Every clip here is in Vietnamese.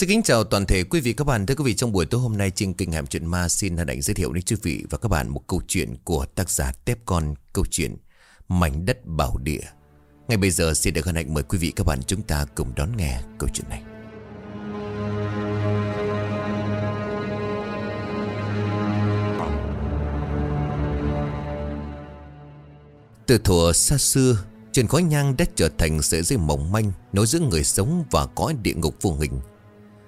Xin kính chào toàn thể quý vị các bạn. Thưa quý vị, trong buổi tối hôm nay trên kênh Hàm Chuyện Ma xin hân hạnh giới thiệu đến quý vị và các bạn một câu chuyện của tác giả Tép Con, câu chuyện Mảnh đất bảo địa. Ngay bây giờ xin được hân hạnh mời quý vị các bạn chúng ta cùng đón nghe câu chuyện này. Từ thuở xa xưa, truyền khói nhang đã trở thành sợi dây mỏng manh nối giữa người sống và cõi địa ngục vô hình.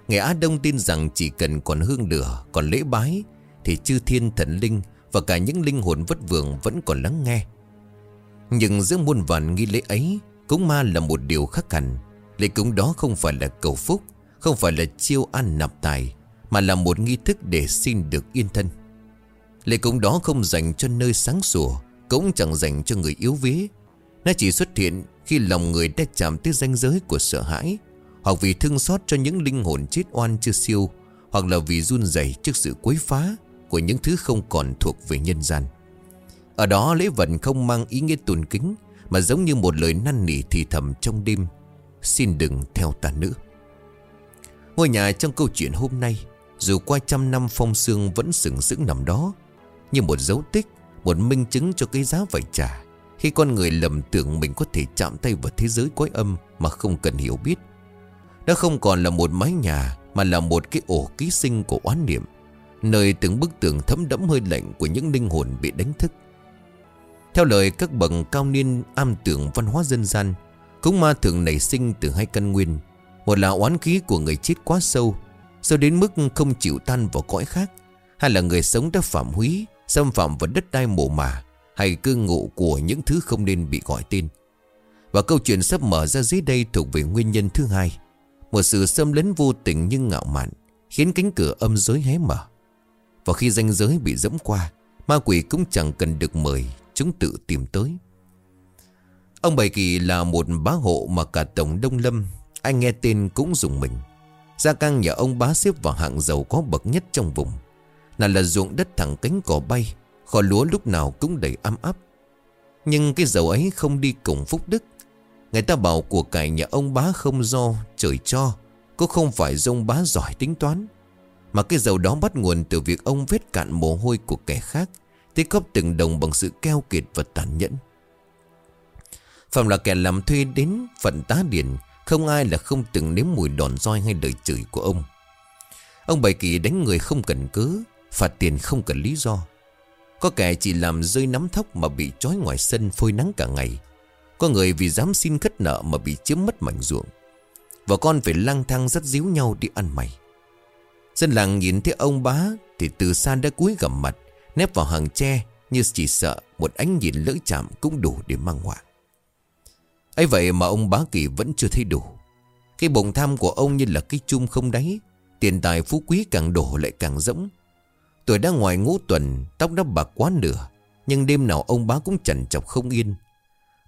Người Á Đông tin rằng chỉ cần còn hương lửa, còn lễ bái thì chư thiên thần linh và cả những linh hồn vất vưởng vẫn còn lắng nghe. Nhưng giữa muôn vàn nghi lễ ấy, cúng ma là một điều khác hẳn. Lễ cúng đó không phải là cầu phúc, không phải là chiêu ăn nạp tài, mà là một nghi thức để xin được yên thân. Lễ cúng đó không dành cho nơi sáng sủa, cũng chẳng dành cho người yếu vế. Nó chỉ xuất hiện khi lòng người đã chạm tới ranh giới của sợ hãi, hoặc vì thương xót cho những linh hồn chết oan chưa siêu, Hoặc là vì run rẩy trước sự quấy phá Của những thứ không còn thuộc về nhân gian. Ở đó, lễ vật không mang ý nghĩa tôn kính, Mà giống như một lời năn nỉ thì thầm trong đêm, Xin đừng theo ta nữa. Ngôi nhà trong câu chuyện hôm nay, Dù qua trăm năm phong sương vẫn sừng sững nằm đó, Như một dấu tích, Một minh chứng cho cái giá phải trả Khi con người lầm tưởng mình có thể chạm tay vào thế giới quái âm Mà không cần hiểu biết đã không còn là một mái nhà, Mà là một cái ổ ký sinh của oán niệm, Nơi từng bức tường thấm đẫm hơi lạnh Của những linh hồn bị đánh thức. Theo lời các bậc cao niên am tưởng văn hóa dân gian, Cúng ma thường nảy sinh từ hai căn nguyên. Một là oán khí của người chết quá sâu Sâu đến mức không chịu tan vào cõi khác. Hai là người sống đã phạm húy Xâm phạm vào đất đai mộ mả Hay cư ngụ của những thứ không nên bị gọi tên. Và câu chuyện sắp mở ra dưới đây thuộc về nguyên nhân thứ hai một sự xâm lấn vô tình nhưng ngạo mạn, Khiến cánh cửa âm giới hé mở. Và khi ranh giới bị dẫm qua, Ma quỷ cũng chẳng cần được mời, Chúng tự tìm tới. Ông Bảy Kỳ là một bá hộ Mà cả Tổng Đông Lâm Anh nghe tên cũng dùng mình. Gia căng nhà ông bá xếp vào hạng giàu có bậc nhất trong vùng. Nào là ruộng đất thẳng cánh cỏ bay, Kho lúa lúc nào cũng đầy ấm áp. Nhưng cái giàu ấy không đi cùng phúc đức. Người ta bảo của cải nhà ông bá không do, trời cho. Cũng không phải dông ông bá giỏi tính toán. Mà cái giàu đó bắt nguồn từ việc ông vết cạn mồ hôi của kẻ khác, Tích góp từng đồng bằng sự keo kiệt và tàn nhẫn. Phạm là kẻ làm thuê đến phận tá điển, Không ai là không từng nếm mùi đòn roi hay đời chửi của ông. Ông bày kỳ đánh người không cần cớ, Phạt tiền không cần lý do. Có kẻ chỉ làm rơi nắm thóc mà bị trói ngoài sân phơi nắng cả ngày có người vì dám xin khất nợ mà bị chiếm mất mảnh ruộng. Và con phải lang thang rất díu nhau đi ăn mày. Dân làng nhìn thấy ông bá Thì từ xa đã cúi gầm mặt, Nép vào hàng tre Như chỉ sợ một ánh nhìn lỡ chạm cũng đủ để mang họa. Ấy vậy mà ông bá kỳ vẫn chưa thấy đủ. Cái bụng tham của ông như là cái chung không đáy, Tiền tài phú quý càng đổ lại càng rỗng. Tuổi đã ngoài ngũ tuần, Tóc đã bạc quá nửa, Nhưng đêm nào ông bá cũng chần chọc không yên.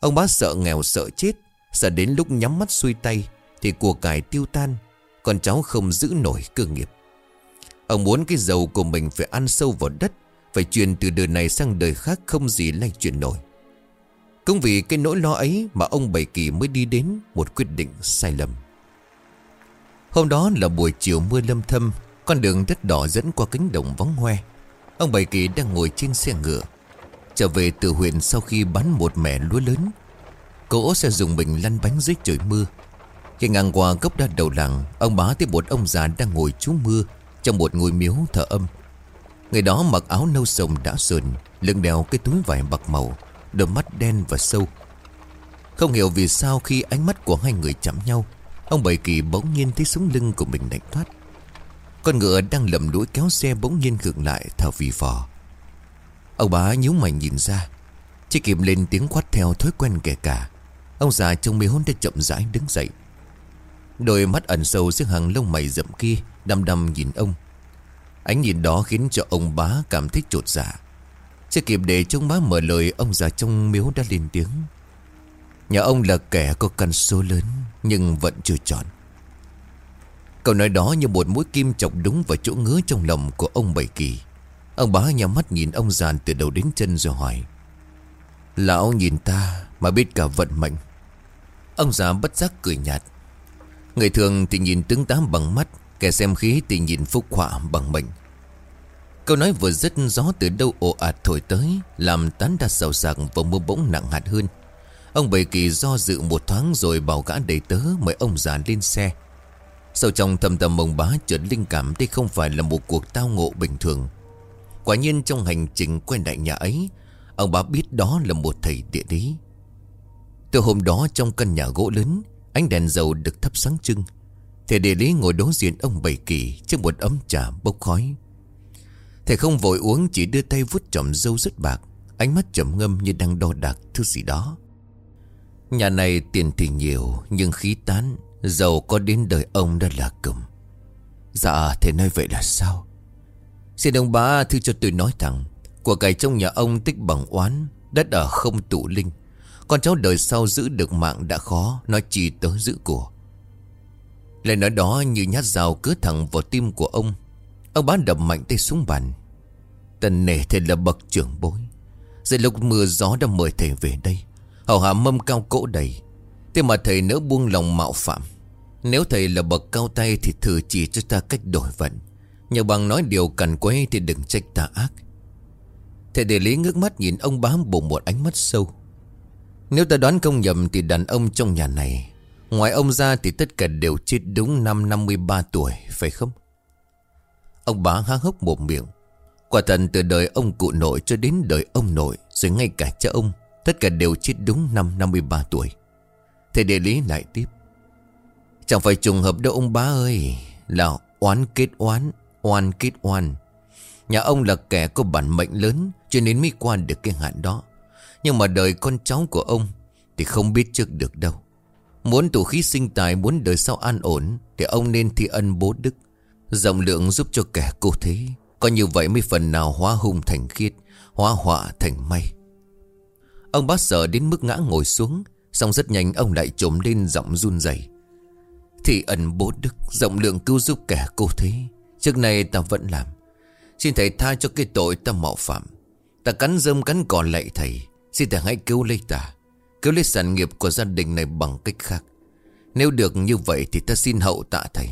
Ông bá sợ nghèo sợ chết, Sợ đến lúc nhắm mắt xuôi tay Thì của cải tiêu tan Con cháu không giữ nổi cơ nghiệp. Ông muốn cái giàu của mình phải ăn sâu vào đất, Phải truyền từ đời này sang đời khác Không gì lay chuyển nổi. Cũng vì cái nỗi lo ấy Mà ông Bảy Kỳ mới đi đến Một quyết định sai lầm. Hôm đó là buổi chiều mưa lâm thâm, Con đường đất đỏ dẫn qua cánh đồng vắng hoe. Ông Bảy Kỳ đang ngồi trên xe ngựa. Trở về từ huyện sau khi bắn một mẻ lúa lớn. Cỗ sẽ dùng mình lăn bánh dưới trời mưa. Khi ngang qua gốc đa đầu làng, Ông bá thấy một ông già đang ngồi trú mưa Trong một ngôi miếu thờ âm. Người đó mặc áo nâu sồng đã sờn, Lưng đeo cái túi vải bạc màu, Đôi mắt đen và sâu. Không hiểu vì sao khi ánh mắt của hai người chạm nhau, Ông Bảy Kỳ bỗng nhiên thấy sống lưng của mình lạnh thoát Con ngựa đang lầm đuổi kéo xe bỗng nhiên khựng lại thở vì phò. Ông bá nhíu mày nhìn ra. Chỉ kịp lên tiếng quát theo thói quen kẻ cả, Ông già trong mê hôn đã chậm rãi đứng dậy. Đôi mắt ẩn sâu dưới hàng lông mày rậm kia, Đăm đăm nhìn ông. Ánh nhìn đó khiến cho ông bá cảm thấy trột dạ. Chưa kịp để trông bá mở lời, Ông già trong miếu đã lên tiếng. Nhà ông là kẻ có căn số lớn, Nhưng vẫn chưa chọn. Câu nói đó như một mũi kim chọc đúng vào chỗ ngứa trong lòng của ông Bảy Kỳ. Ông bá nhắm mắt nhìn ông giàn từ đầu đến chân rồi hỏi, Lão nhìn ta mà biết cả vận mệnh. Ông già bất giác cười nhạt, Người thường thì nhìn tướng tá bằng mắt, Kẻ xem khí thì nhìn phúc họa bằng mệnh. Câu nói vừa dứt, gió từ đâu ồ ạt thổi tới, Làm tán đặt sầu sạc và mưa bỗng nặng hạt hơn. Ông bầy kỳ do dự một thoáng rồi bảo gã đầy tớ mời ông già lên xe. Sau trong thầm tầm mông bá chợt linh cảm đây không phải là một cuộc tao ngộ bình thường. Quả nhiên trong hành trình quay lại nhà ấy, Ông bá biết đó là một thầy địa lý Từ hôm đó trong căn nhà gỗ lớn, Ánh đèn dầu được thắp sáng trưng. Thầy địa lý ngồi đối diện ông Bảy kỳ Trước một ấm trà bốc khói. Thầy không vội uống, chỉ đưa tay vuốt trọm dâu rất bạc, Ánh mắt trầm ngâm như đang đo đạc thứ gì đó. Nhà này tiền thì nhiều, Nhưng khí tán, Giàu có đến đời ông đã là cầm. Dạ thầy nói vậy là sao? Xin ông bá thư cho tôi nói thẳng, Của cải trong nhà ông tích bằng oán, Đất ở không tụ linh. Con cháu đời sau giữ được mạng đã khó Nói chỉ tới giữ của. Lời nói đó như nhát dao cứ thẳng vào tim của ông. Ông bá đập mạnh tay xuống bàn. Tần nể thầy là bậc trưởng bối. Rồi lúc mưa gió đã mời thầy về đây, Hầu hạ mâm cao cỗ đầy. Thế mà thầy nỡ buông lòng mạo phạm. Nếu thầy là bậc cao tay Thì thử chỉ cho ta cách đổi vận. Nhờ bằng nói điều cần quấy Thì đừng trách ta ác. Thầy để lý ngước mắt nhìn ông bám bụng một ánh mắt sâu. Nếu ta đoán không nhầm Thì đàn ông trong nhà này, Ngoài ông ra thì tất cả đều chết đúng năm 53 tuổi, Phải không? Ông bá há hốc một miệng. Quả thật từ đời ông cụ nội cho đến đời ông nội, Rồi ngay cả cha ông, Tất cả đều chết đúng năm 53 tuổi. Thầy địa lý lại tiếp. Chẳng phải trùng hợp đâu ông bá ơi, Là oán kết oán. Oan kết oan. Nhà ông là kẻ có bản mệnh lớn, Cho nên mới qua được cái hạn đó. Nhưng mà đời con cháu của ông Thì không biết trước được đâu. Muốn tủ khí sinh tài, Muốn đời sau an ổn, Thì ông nên thi ân bố đức. Rộng lượng giúp cho kẻ cô thế. Có như vậy mới phần nào hóa hung thành khiết, Hóa họa thành may. Ông bác sợ đến mức ngã ngồi xuống, Xong rất nhanh ông lại trồm lên giọng run rẩy. Thì ẩn bố đức, Rộng lượng cứu giúp kẻ cô thế. Trước nay ta vẫn làm. Xin thầy tha cho cái tội ta mạo phạm. Ta cắn rơm cắn cỏ lạy thầy. Xin thầy hãy cứu lấy ta. Cứu lấy sản nghiệp của gia đình này bằng cách khác. Nếu được như vậy thì ta xin hậu tạ thầy.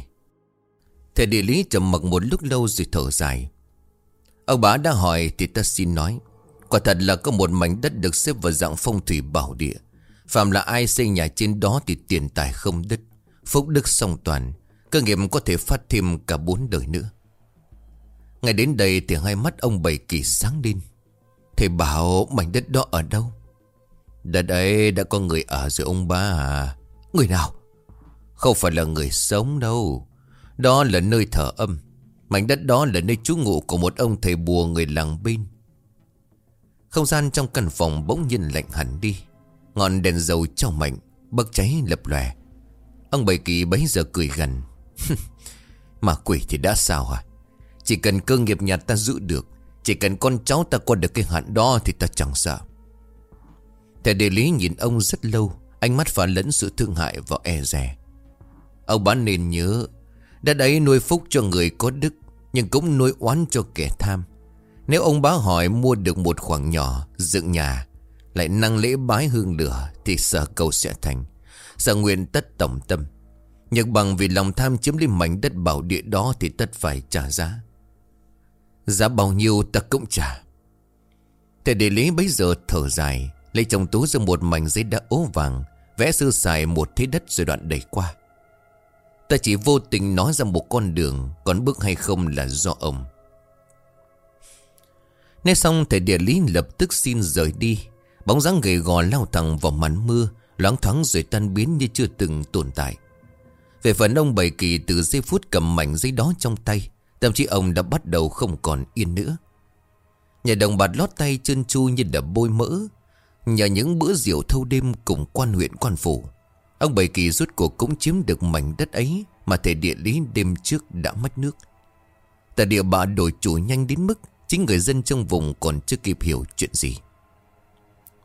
Thầy địa lý trầm mặc một lúc lâu rồi thở dài. Ông bá đã hỏi thì ta xin nói. Quả thật là có một mảnh đất được xếp vào dạng phong thủy bảo địa. Phạm là ai xây nhà trên đó thì tiền tài không đứt. Phúc đức song toàn. Cơ nghiệp có thể phát thêm cả bốn đời nữa. Ngày đến đây thì hai mắt ông bảy kỳ sáng lên. Thầy bảo, mảnh đất đó ở đâu? Đất ấy đã có người ở rồi ông ba à. Người nào? Không phải là người sống đâu. Đó là nơi thờ âm. Mảnh đất đó là nơi trú ngụ của một ông thầy bùa người làng bên. Không gian trong căn phòng bỗng nhiên lạnh hẳn đi. Ngọn đèn dầu trong mạnh Bấc cháy lập lòe. Ông bảy kỳ bấy giờ cười gần mà quỷ thì đã sao hả? Chỉ cần cơ nghiệp nhà ta giữ được, Chỉ cần con cháu ta qua được cái hạn đó Thì ta chẳng sợ. Thầy địa lý nhìn ông rất lâu, Ánh mắt phản lẫn sự thương hại và e rè Ông bán nên nhớ Đã đấy nuôi phúc cho người có đức, Nhưng cũng nuôi oán cho kẻ tham. Nếu ông bá hỏi mua được một khoảng nhỏ, Dựng nhà, Lại năng lễ bái hương lửa Thì sợ cầu sẽ thành. Sợ nguyện tất tổng tâm. Nhật bằng vì lòng tham chiếm lấy mảnh đất bảo địa đó Thì tất phải trả giá. Giá bao nhiêu ta cũng trả. Thầy địa lý bấy giờ thở dài, Lấy trong túi ra một mảnh giấy đã ố vàng, Vẽ sơ sài một thế đất rồi đoạn đẩy qua. Ta chỉ vô tình nói ra một con đường, Còn bước hay không là do ông. Nghe xong, thầy địa lý lập tức xin rời đi. Bóng dáng gầy gò lao thẳng vào màn mưa, Loáng thoáng rồi tan biến như chưa từng tồn tại. Về phần ông Bảy Kỳ từ giây phút cầm mảnh giấy đó trong tay, Thậm chí ông đã bắt đầu không còn yên nữa. Nhà đồng bạt lót tay chân chu như đã bôi mỡ. Nhờ những bữa rượu thâu đêm cùng quan huyện quan phủ, Ông Bảy Kỳ rút cuộc cũng chiếm được mảnh đất ấy Mà thể địa lý đêm trước đã mất nước. Tại địa bà đổi chủ nhanh đến mức Chính người dân trong vùng còn chưa kịp hiểu chuyện gì.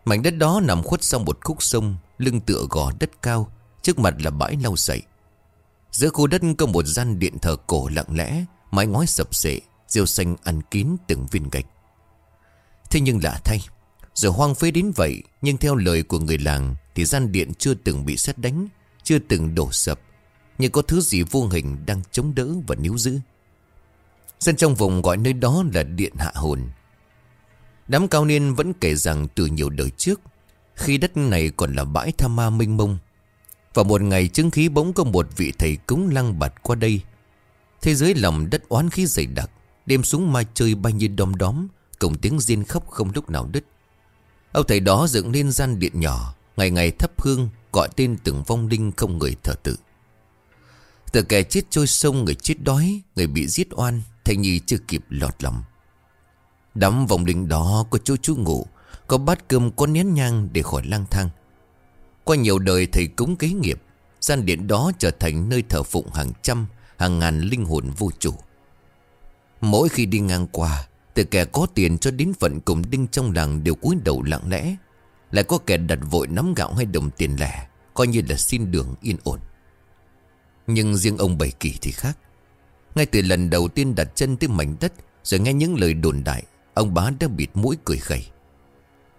Mảnh đất đó nằm khuất sau một khúc sông, Lưng tựa gò đất cao, Trước mặt là bãi lau sậy. Giữa khu đất có một gian điện thờ cổ lặng lẽ, Mái ngói sập sệ, Rêu xanh ăn kín từng viên gạch. Thế nhưng lạ thay, Giờ hoang phế đến vậy, Nhưng theo lời của người làng Thì gian điện chưa từng bị xét đánh, Chưa từng đổ sập, Như có thứ gì vô hình đang chống đỡ và níu giữ. Dân trong vùng gọi nơi đó là điện hạ hồn. Đám cao niên vẫn kể rằng từ nhiều đời trước, Khi đất này còn là bãi tham ma mênh mông và một ngày chứng khí bỗng có một vị thầy cúng lăng bạt qua đây. Thế giới lòng đất oán khí dày đặc, Đêm súng mai chơi bay như đom đóm Cùng tiếng riêng khóc không lúc nào đứt. Ông thầy đó dựng lên gian điện nhỏ, Ngày ngày thắp hương, Gọi tên từng vong linh không người thờ tự. Từ kẻ chết trôi sông, Người chết đói, Người bị giết oan Thanh Nhi chưa kịp lọt lòng. Đám vòng linh đó có chỗ chú ngủ Có bát cơm có nén nhang để khỏi lang thang. Qua nhiều đời thầy cúng kế nghiệp, Gian điện đó trở thành nơi thờ phụng hàng trăm, Hàng ngàn linh hồn vô chủ. Mỗi khi đi ngang qua, Từ kẻ có tiền cho đến phận cùng đinh trong làng Đều cúi đầu lặng lẽ. Lại có kẻ đặt vội nắm gạo hay đồng tiền lẻ, Coi như là xin đường yên ổn. Nhưng riêng ông Bảy Kỳ thì khác. Ngay từ lần đầu tiên đặt chân tới mảnh đất, Rồi nghe những lời đồn đại, Ông bá đã bịt mũi cười khẩy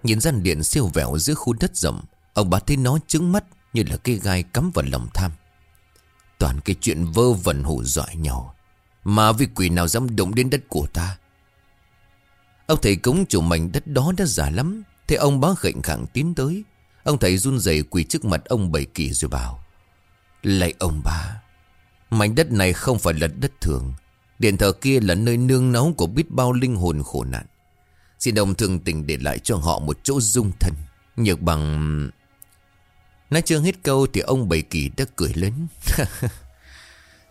Nhìn gian điện siêu vẹo giữa khu đất rộng Ông bà thấy nó trứng mắt Như là cây gai cắm vào lòng tham. Toàn cái chuyện vơ vẩn hù dọa nhau Mà vì quỷ nào dám động đến đất của ta? Ông thầy cúng chủ mảnh đất đó đã già lắm Thế ông bá khệnh khẳng tiến tới. Ông thầy run rẩy quỳ trước mặt ông bảy kỳ rồi bảo, Lạy ông bà Mảnh đất này không phải là đất thường. Điện thờ kia là nơi nương náu của biết bao linh hồn khổ nạn. Xin ông thương tình để lại cho họ một chỗ dung thân, Nhược bằng... Nói chưa hết câu thì ông Bảy Kỳ đã cười lớn.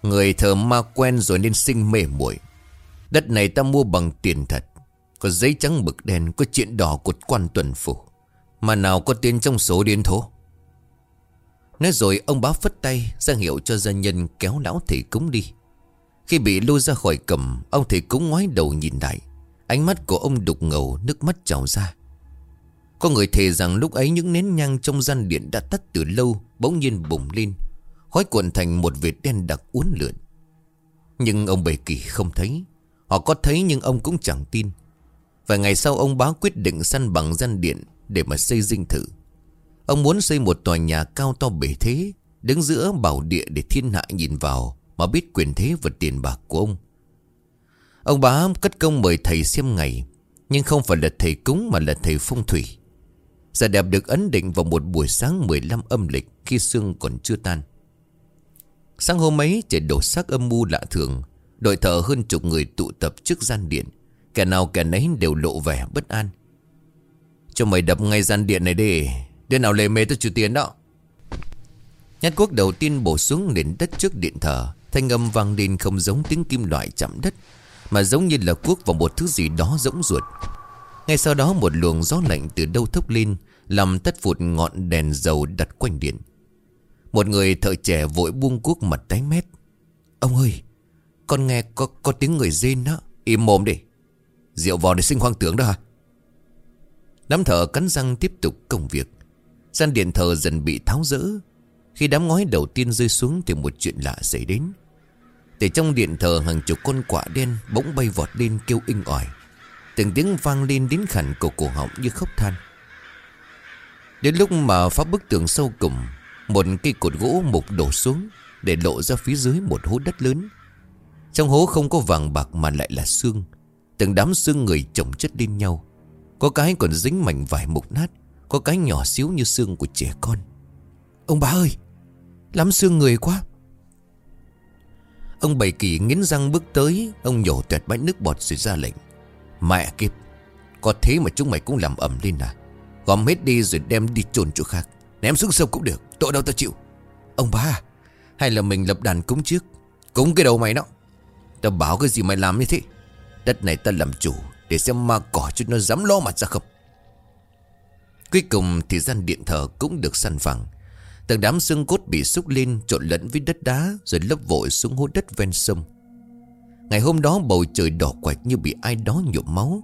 Người thờ ma quen rồi nên sinh mê muội. Đất này ta mua bằng tiền thật. Có giấy trắng mực đen, Có chuyện đỏ của quan tuần phủ. Mà nào có tiền trong số điên thố. Nói rồi ông bá phất tay ra hiệu cho gia nhân kéo lão thầy cúng đi. Khi bị lôi ra khỏi cầm, Ông thầy cúng ngoái đầu nhìn lại. Ánh mắt của ông đục ngầu, Nước mắt trào ra. Có người thề rằng lúc ấy những nến nhang trong gian điện đã tắt từ lâu, Bỗng nhiên bùng lên, Khói cuộn thành một vệt đen đặc uốn lượn. Nhưng ông Bảy Kỳ không thấy. Họ có thấy nhưng ông cũng chẳng tin. Vài ngày sau ông bá quyết định săn bằng gian điện Để mà xây dinh thự. Ông muốn xây một tòa nhà cao to bể thế, Đứng giữa bảo địa để thiên hạ nhìn vào Mà biết quyền thế và tiền bạc của ông. Ông bá cất công mời thầy xem ngày, Nhưng không phải là thầy cúng mà là thầy phong thủy. Giờ đẹp được ấn định vào một buổi sáng 15 âm lịch Khi sương còn chưa tan. Sáng hôm ấy, trời đổ sắc âm mưu lạ thường. Đội thợ hơn chục người tụ tập trước gian điện. Kẻ nào kẻ nấy đều lộ vẻ bất an. Cho mày đập ngay gian điện này đi. Đứa nào lề mề tôi trừ tiền đó. Nhát quốc đầu tiên bổ xuống nền đất trước điện thờ. Thanh âm vang lên không giống tiếng kim loại chạm đất, Mà giống như là quốc vào một thứ gì đó rỗng ruột. Ngay sau đó một luồng gió lạnh từ đâu thốc lên làm tắt phụt ngọn đèn dầu đặt quanh điện. Một người thợ trẻ vội buông cuốc mặt tái mét. Ông ơi Con nghe có, có tiếng người rên đó Im mồm đi. Rượu vò để sinh hoang tưởng đó hả? Đám thợ cắn răng tiếp tục công việc. Gian điện thờ dần bị tháo rỡ. Khi đám ngói đầu tiên rơi xuống Thì một chuyện lạ xảy đến. Từ trong điện thờ hàng chục con quạ đen Bỗng bay vọt lên kêu inh ỏi. Từng tiếng vang lên đến khẳng cổ cổ họng như khóc than. Đến lúc mà phá bức tường sâu cùng, Một cây cột gỗ mục đổ xuống Để lộ ra phía dưới một hố đất lớn. Trong hố không có vàng bạc mà lại là xương. Từng đám xương người chồng chất lên nhau. Có cái còn dính mảnh vải mục nát, Có cái nhỏ xíu như xương của trẻ con. Ông bà ơi, Lắm xương người quá. Ông Bảy Kỳ nghiến răng bước tới, Ông nhổ tuyệt bãi nước bọt rồi ra lệnh. Mẹ kịp Có thế mà chúng mày cũng làm ẩm lên à? Gom hết đi rồi đem đi chôn chỗ khác. Ném xuống sông cũng được, Tội đâu tao chịu. Ông ba Hay là mình lập đàn cúng trước, Cúng cái đầu mày đó. Tao bảo cái gì mày làm như thế? Đất này ta làm chủ Để xem ma cỏ cho nó dám lo mặt ra không. Cuối cùng thì gian điện thờ cũng được săn phẳng Từng đám xương cốt bị xúc lên trộn lẫn với đất đá Rồi lấp vội xuống hố đất ven sông. Ngày hôm đó bầu trời đỏ quạch như bị ai đó nhuộm máu.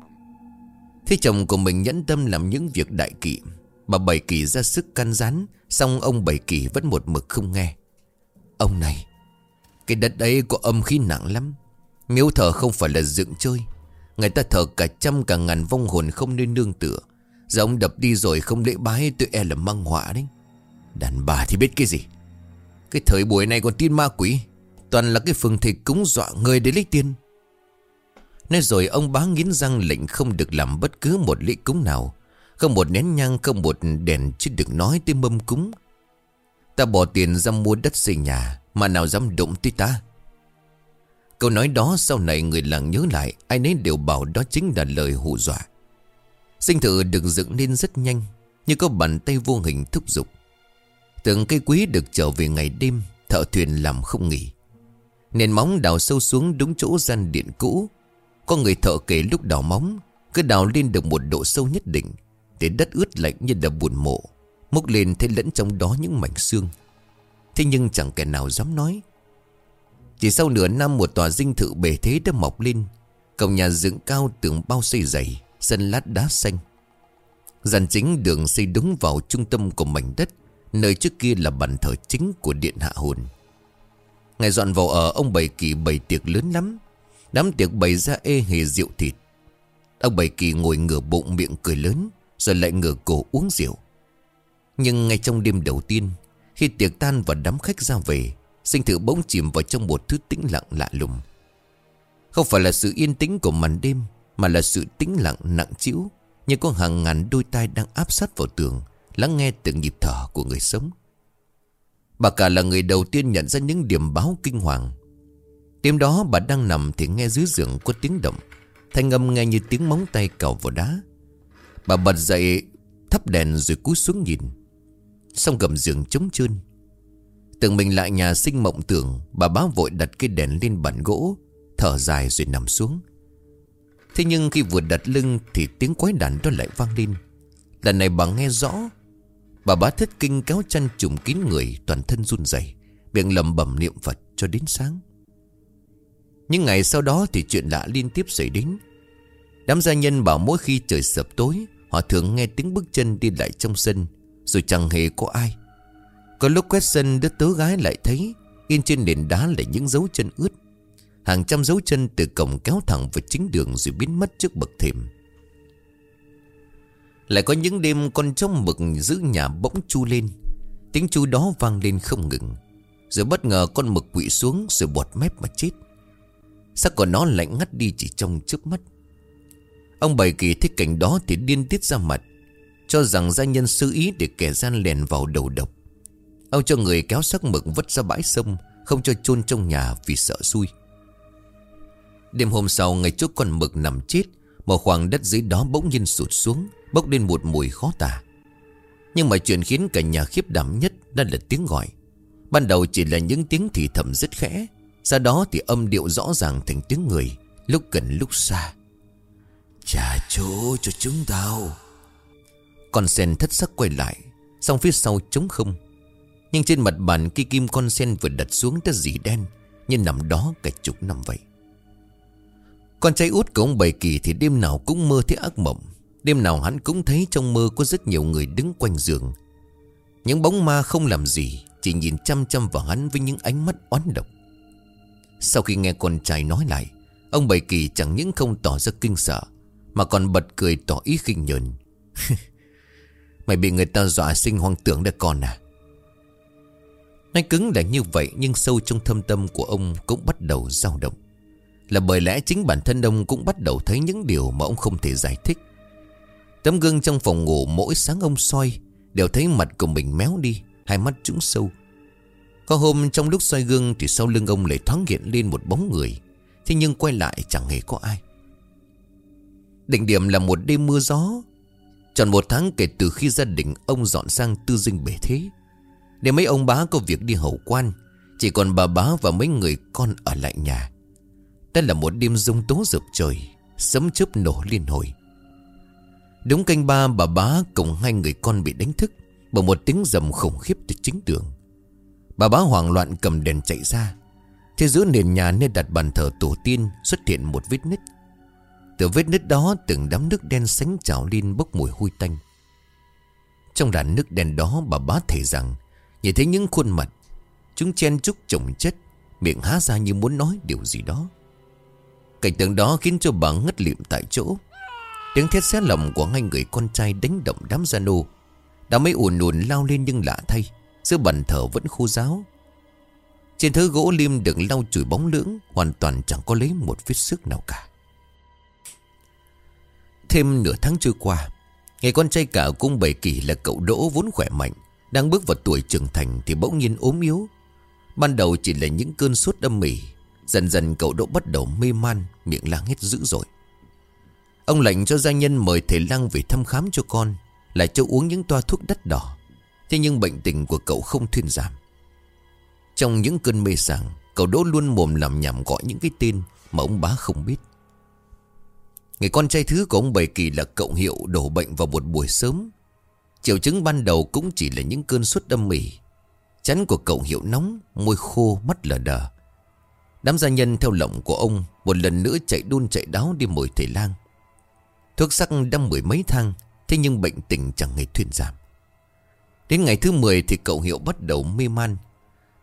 Thế chồng của mình nhẫn tâm làm những việc đại kỵ Bà Bảy Kỳ ra sức can rán, Xong ông Bảy Kỳ vẫn một mực không nghe. Ông này Cái đất ấy có âm khí nặng lắm. Miếu thờ không phải là dựng chơi Người ta thờ cả trăm cả ngàn vong hồn không nên nương tựa. Giờ ông đập đi rồi không lễ bái tôi e là mang họa đấy. Đàn bà thì biết cái gì? Cái thời buổi này còn tin ma quỷ Toàn là cái phương thị cúng dọa người để lấy tiền. Nói rồi ông bá nghiến răng lệnh không được làm bất cứ một lễ cúng nào. Không một nén nhang, không một đèn Chứ đừng nói tới mâm cúng. Ta bỏ tiền ra mua đất xây nhà, Mà nào dám đụng tới ta? Câu nói đó sau này người làng nhớ lại, Ai nấy đều bảo đó chính là lời hù dọa. Sinh thự được dựng nên rất nhanh, Như có bàn tay vô hình thúc giục. Từng cây quý được trở về ngày đêm, Thợ thuyền làm không nghỉ. Nền móng đào sâu xuống đúng chỗ gian điện cũ có người thợ kể lúc đào móng, Cứ đào lên được một độ sâu nhất định Để đất ướt lạnh như là buồn mộ Múc lên thấy lẫn trong đó những mảnh xương. Thế nhưng chẳng kẻ nào dám nói. Chỉ sau nửa năm một tòa dinh thự bề thế đã mọc lên, Cổng nhà dựng cao tường bao xây dày, Sân lát đá xanh. Giàn chính đường xây đúng vào trung tâm của mảnh đất, Nơi trước kia là bàn thờ chính của điện hạ hồn. Ngày dọn vào ở, ông bày kỳ bày tiệc lớn lắm. Đám tiệc bày ra ê hề rượu thịt. Ông bày kỳ ngồi ngửa bụng miệng cười lớn, Rồi lại ngửa cổ uống rượu. Nhưng ngay trong đêm đầu tiên, Khi tiệc tan và đám khách ra về, Sinh thử bỗng chìm vào trong một thứ tĩnh lặng lạ lùng. Không phải là sự yên tĩnh của màn đêm, Mà là sự tĩnh lặng nặng trĩu Như có hàng ngàn đôi tai đang áp sát vào tường, Lắng nghe từng nhịp thở của người sống. Bà cả là người đầu tiên nhận ra những điểm báo kinh hoàng. Đêm đó bà đang nằm thì nghe dưới giường có tiếng động. Thanh âm nghe như tiếng móng tay cào vào đá. Bà bật dậy, thắp đèn rồi cúi xuống nhìn. Xong gầm giường trống trơn. Tưởng mình lại nhà sinh mộng tưởng, Bà bá vội đặt cây đèn lên bàn gỗ, Thở dài rồi nằm xuống. Thế nhưng khi vừa đặt lưng Thì tiếng quái đàn đó lại vang lên. Lần này bà nghe rõ, Bà bá thất kinh kéo chăn trùm kín người, Toàn thân run rẩy, Miệng lầm bẩm niệm Phật cho đến sáng. Những ngày sau đó thì chuyện lạ liên tiếp xảy đến. Đám gia nhân bảo mỗi khi trời sập tối, Họ thường nghe tiếng bước chân đi lại trong sân, Rồi chẳng hề có ai. Có lúc quét sân, đứa tớ gái lại thấy In trên nền đá là những dấu chân ướt. Hàng trăm dấu chân từ cổng kéo thẳng vào chính đường Rồi biến mất trước bậc thềm. Lại có những đêm con trống mực giữ nhà bỗng chu lên. Tiếng chu đó vang lên không ngừng. Rồi bất ngờ con mực quỵ xuống Rồi bọt mép mà chết. Sắc của nó lạnh ngắt đi chỉ trong trước mắt? Ông bảy kỳ thích cảnh đó thì điên tiết ra mặt, Cho rằng gia nhân sư ý để kẻ gian lèn vào đầu độc. Ông cho người kéo xác mực vứt ra bãi sông, Không cho chôn trong nhà vì sợ xui. Đêm hôm sau, ngày trước con mực nằm chết Một khoảng đất dưới đó bỗng nhiên sụt xuống, Bốc lên một mùi khó tả. Nhưng mà chuyện khiến cả nhà khiếp đảm nhất Đó là tiếng gọi. Ban đầu chỉ là những tiếng thì thầm rất khẽ sau đó thì âm điệu rõ ràng thành tiếng người, Lúc gần lúc xa. Trả chỗ cho chúng tao. Con sen thất sắc quay lại Xong phía sau trống không. Nhưng trên mặt bàn cây kim con sen vừa đặt xuống đã dì đen, như nằm đó cả chục năm vậy. Con trai út của ông Bảy Kỳ thì đêm nào cũng mơ thấy ác mộng. Đêm nào hắn cũng thấy trong mơ có rất nhiều người đứng quanh giường. Những bóng ma không làm gì, Chỉ nhìn chăm chăm vào hắn với những ánh mắt oán độc. Sau khi nghe con trai nói lại, Ông Bảy Kỳ chẳng những không tỏ ra kinh sợ, Mà còn bật cười tỏ ý khinh nhờn. Mày bị người ta dọa sinh hoang tưởng đã con à. Nói cứng là như vậy, Nhưng sâu trong thâm tâm của ông Cũng bắt đầu dao động. Là bởi lẽ chính bản thân ông cũng bắt đầu thấy những điều Mà ông không thể giải thích. Tấm gương trong phòng ngủ mỗi sáng ông soi Đều thấy mặt của mình méo đi, Hai mắt trũng sâu. Có hôm trong lúc xoay gương Thì sau lưng ông lại thoáng hiện lên một bóng người. Thế nhưng quay lại chẳng hề có ai. Đỉnh điểm là một đêm mưa gió. Tròn một tháng kể từ khi gia đình ông dọn sang tư dinh bể thế. Để mấy ông bá có việc đi hậu quan, Chỉ còn bà bá và mấy người con ở lại nhà. Đây là một đêm rông tố rực trời, Sấm chớp nổ liên hồi. Đúng canh ba, bà bá cùng hai người con bị đánh thức Bởi một tiếng rầm khủng khiếp từ chính đường. Bà bá hoảng loạn cầm đèn chạy ra. Thế giữa nền nhà nơi đặt bàn thờ tổ tiên Xuất hiện một vết nứt. Từ vết nứt đó, từng đám nước đen sánh trào lên bốc mùi hôi tanh. Trong đàn nước đen đó, bà bá thề rằng, Nhìn thấy những khuôn mặt, Chúng chen chúc chồng chất Miệng há ra như muốn nói điều gì đó. Cảnh tượng đó khiến cho bà ngất liệm tại chỗ. Tiếng thét xé lầm của hai người con trai đánh động đám gia nô. Đã mấy ùn ùn lao lên nhưng lạ thay. Giữa bàn thờ vẫn khô giáo Trên thứ gỗ lim được lau chùi bóng lưỡng, Hoàn toàn chẳng có lấy một vết sức nào cả. Thêm nửa tháng trôi qua, Ngày con trai cả cung bảy kỳ là cậu Đỗ vốn khỏe mạnh, Đang bước vào tuổi trưởng thành Thì bỗng nhiên ốm yếu. Ban đầu chỉ là những cơn sốt âm mỉ, Dần dần cậu Đỗ bắt đầu mê man, Miệng lang hết dữ dội. Ông lệnh cho gia nhân mời thầy lang về thăm khám cho con, Lại cho uống những toa thuốc đắt đỏ. Thế nhưng bệnh tình của cậu không thuyên giảm. Trong những cơn mê sảng, Cậu Đỗ luôn mồm làm nhảm gọi những cái tên Mà ông bá không biết. Người con trai thứ của ông Bảy Kỳ là cậu hiệu đổ bệnh vào một buổi sớm. Triệu chứng ban đầu cũng chỉ là những cơn suất đâm mỉ. Chắn của cậu hiệu nóng, Môi khô, mắt lờ đờ. Đám gia nhân theo lộng của ông Một lần nữa chạy đun chạy đáo đi mời thầy lang. Thuốc sắc đâm mười mấy thang, Thế nhưng bệnh tình chẳng hề thuyên giảm. Đến ngày thứ 10 thì cậu hiệu bắt đầu mê man.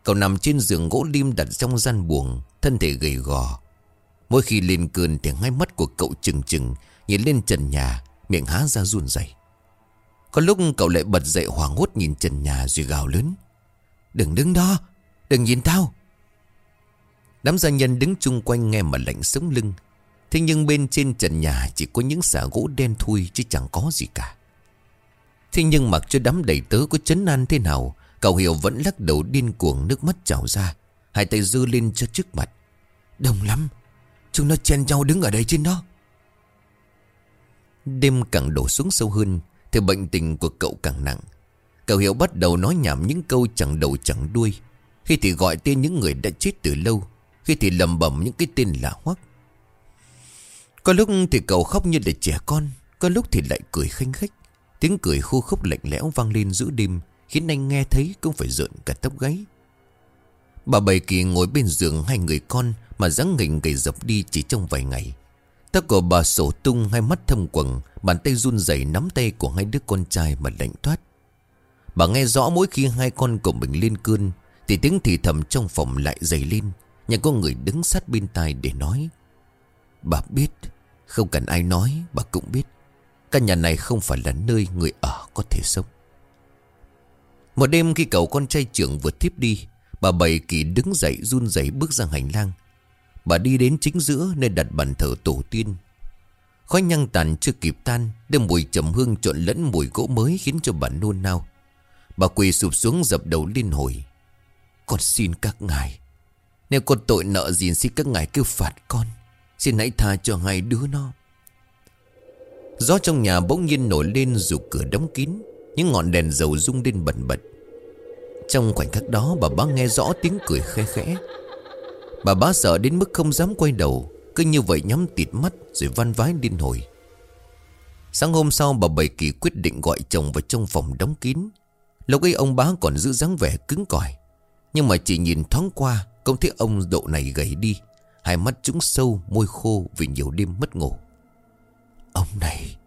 Cậu nằm trên giường gỗ lim đặt trong gian buồng, Thân thể gầy gò. Mỗi khi lên cơn thì ngay mắt của cậu trừng trừng, Nhìn lên trần nhà, Miệng há ra run rẩy. Có lúc cậu lại bật dậy hoảng hốt nhìn trần nhà rồi gào lớn. Đừng đứng đó, Đừng nhìn tao. Đám gia nhân đứng chung quanh nghe mà lạnh sống lưng. Thế nhưng bên trên trần nhà chỉ có những xả gỗ đen thui chứ chẳng có gì cả. Thế nhưng mặc cho đám đầy tớ có chấn an thế nào, cậu hiểu vẫn lắc đầu điên cuồng nước mắt trào ra. Hai tay dư lên cho trước mặt. Đông lắm, chúng nó chen nhau đứng ở đây trên đó. Đêm càng đổ xuống sâu hơn, thì bệnh tình của cậu càng nặng. Cậu hiểu bắt đầu nói nhảm những câu chẳng đầu chẳng đuôi. Khi thì gọi tên những người đã chết từ lâu, khi thì lầm bẩm những cái tên lạ hoắc. Có lúc thì cậu khóc như là trẻ con Có lúc thì lại cười khinh khách Tiếng cười khô khốc lạnh lẽo vang lên giữa đêm, Khiến anh nghe thấy cũng phải rợn cả tóc gáy. Bà Bảy Kỳ ngồi bên giường hai người con Mà dáng nghỉnh gầy dập đi chỉ trong vài ngày. Tóc của bà sổ tung, hai mắt thâm quầng, Bàn tay run rẩy nắm tay của hai đứa con trai mà lạnh thoát. Bà nghe rõ mỗi khi hai con của mình lên cơn, Thì tiếng thì thầm trong phòng lại dày lên, Nhà có người đứng sát bên tai để nói. Bà biết, Không cần ai nói, bà cũng biết. Căn nhà này không phải là nơi người ở có thể sống. Một đêm khi cậu con trai trưởng vừa thiếp đi, Bà Bảy Kỳ đứng dậy run rẩy bước ra hành lang. Bà đi đến chính giữa nơi đặt bàn thờ tổ tiên. Khói nhang tàn chưa kịp tan đêm mùi trầm hương trộn lẫn mùi gỗ mới khiến cho bà nôn nao. Bà quỳ sụp xuống dập đầu liên hồi. Con xin các ngài, Nếu con tội nợ gì xin các ngài kêu phạt con. Xin hãy tha cho hai đứa nó. Gió trong nhà bỗng nhiên nổi lên dù cửa đóng kín, Những ngọn đèn dầu rung lên bẩn bật. Trong khoảnh khắc đó, bà bá nghe rõ tiếng cười khe khẽ. Bà bá sợ đến mức không dám quay đầu, Cứ như vậy nhắm tịt mắt Rồi văn vái điên hồi. Sáng hôm sau, bà Bảy Kỳ quyết định gọi chồng vào trong phòng đóng kín. Lúc ấy ông bá còn giữ dáng vẻ cứng cỏi, Nhưng mà chỉ nhìn thoáng qua công thấy ông độ này gầy đi. Hai mắt trũng sâu, môi khô vì nhiều đêm mất ngủ. Ông này,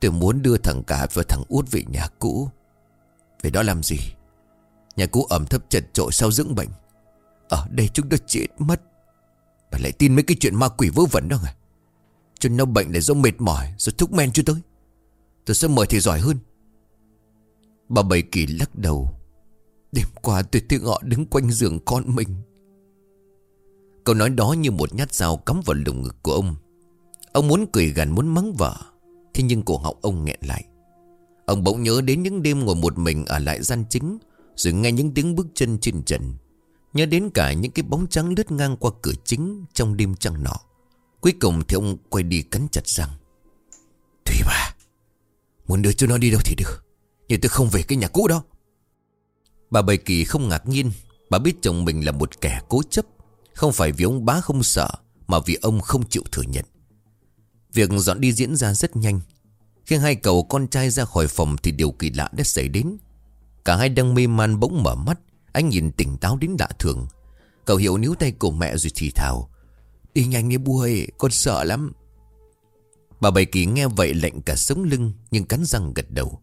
Tôi muốn đưa thằng cả và thằng út về nhà cũ. Về đó làm gì? Nhà cũ ẩm thấp chật trội sau dưỡng bệnh. Ở đây chúng nó chết mất. Bà lại tin mấy cái chuyện ma quỷ vớ vẩn đó à Cho nó bệnh là do mệt mỏi Rồi thuốc men chưa tới. Tôi sẽ mời thì giỏi hơn. Bà Bảy Kỳ lắc đầu. Đêm qua tôi thấy họ đứng quanh giường con mình. Câu nói đó như một nhát dao cắm vào lồng ngực của ông. Ông muốn cười gần muốn mắng vợ. Thế nhưng cổ họng ông nghẹn lại. Ông bỗng nhớ đến những đêm ngồi một mình ở lại gian chính Rồi nghe những tiếng bước chân trên trần. Nhớ đến cả những cái bóng trắng lướt ngang qua cửa chính Trong đêm trăng nọ. Cuối cùng thì ông quay đi cắn chặt răng. Thùy bà Muốn đưa cho nó đi đâu thì được, Nhưng tôi không về cái nhà cũ đó. Bà Bầy Kỳ không ngạc nhiên. Bà biết chồng mình là một kẻ cố chấp. Không phải vì ông bá không sợ Mà vì ông không chịu thừa nhận. Việc dọn đi diễn ra rất nhanh. Khi hai cậu con trai ra khỏi phòng Thì điều kỳ lạ đã xảy đến. Cả hai đang mê man bỗng mở mắt Anh nhìn tỉnh táo đến lạ thường. Cậu hiểu níu tay của mẹ rồi thì thào, Đi nhanh đi bua ơi, Con sợ lắm. Bà Bảy Kỳ nghe vậy lạnh cả sống lưng Nhưng cắn răng gật đầu.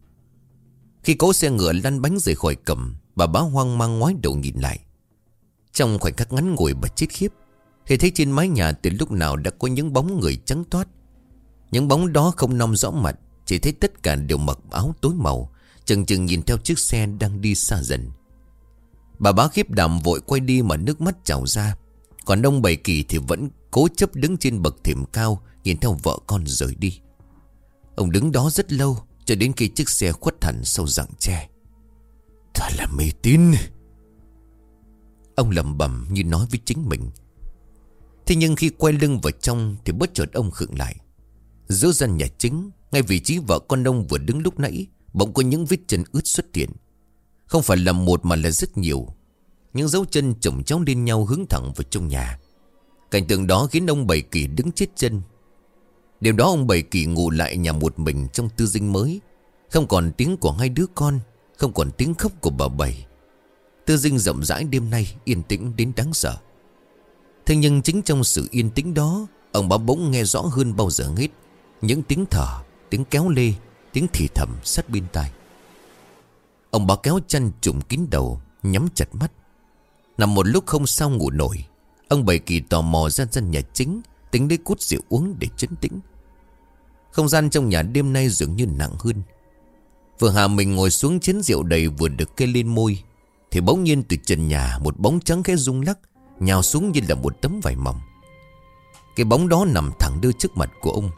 Khi cố xe ngựa lăn bánh rời khỏi cầm, Bà bá hoang mang ngoái đầu nhìn lại. Trong khoảnh khắc ngắn ngủi bà chết khiếp, thì thấy trên mái nhà từ lúc nào đã có những bóng người trắng toát những bóng đó không nom rõ mặt, Chỉ thấy tất cả đều mặc áo tối màu, Chừng chừng nhìn theo chiếc xe đang đi xa dần. Bà bá khiếp đảm vội quay đi mà nước mắt trào ra. Còn ông Bảy Kỳ thì vẫn cố chấp đứng trên bậc thềm cao, Nhìn theo vợ con rời đi. Ông đứng đó rất lâu, Cho đến khi chiếc xe khuất hẳn sau rặng tre. Thật là mê tín. Ông lầm bầm như nói với chính mình. Thế nhưng khi quay lưng vào trong Thì bất chợt ông khựng lại. Giữa gian nhà chính, Ngay vị trí vợ con ông vừa đứng lúc nãy, Bỗng có những vết chân ướt xuất hiện. Không phải là một mà là rất nhiều. Những dấu chân chồng chéo lên nhau hướng thẳng vào trong nhà. Cảnh tượng đó khiến ông Bảy Kỳ đứng chết chân. Điều đó ông Bảy Kỳ ngủ lại nhà một mình trong tư dinh mới. Không còn tiếng của hai đứa con, Không còn tiếng khóc của bà Bảy. Tư dinh rộng rãi đêm nay yên tĩnh đến đáng sợ. Thế nhưng chính trong sự yên tĩnh đó, Ông bà bỗng nghe rõ hơn bao giờ hết. Những tiếng thở, Tiếng kéo lê, Tiếng thì thầm sát bên tai. Ông bà kéo chăn trùm kín đầu, Nhắm chặt mắt. Nằm một lúc không sao ngủ nổi, Ông bày kỳ tò mò ra dân nhà chính, Tính lấy cút rượu uống để chấn tĩnh. Không gian trong nhà đêm nay dường như nặng hơn. Vừa hà mình ngồi xuống chén rượu đầy vừa được kê lên môi, Thì bỗng nhiên từ trần nhà Một bóng trắng khẽ rung lắc, Nhào xuống như là một tấm vải mỏng. Cái bóng đó nằm thẳng đưa trước mặt của ông.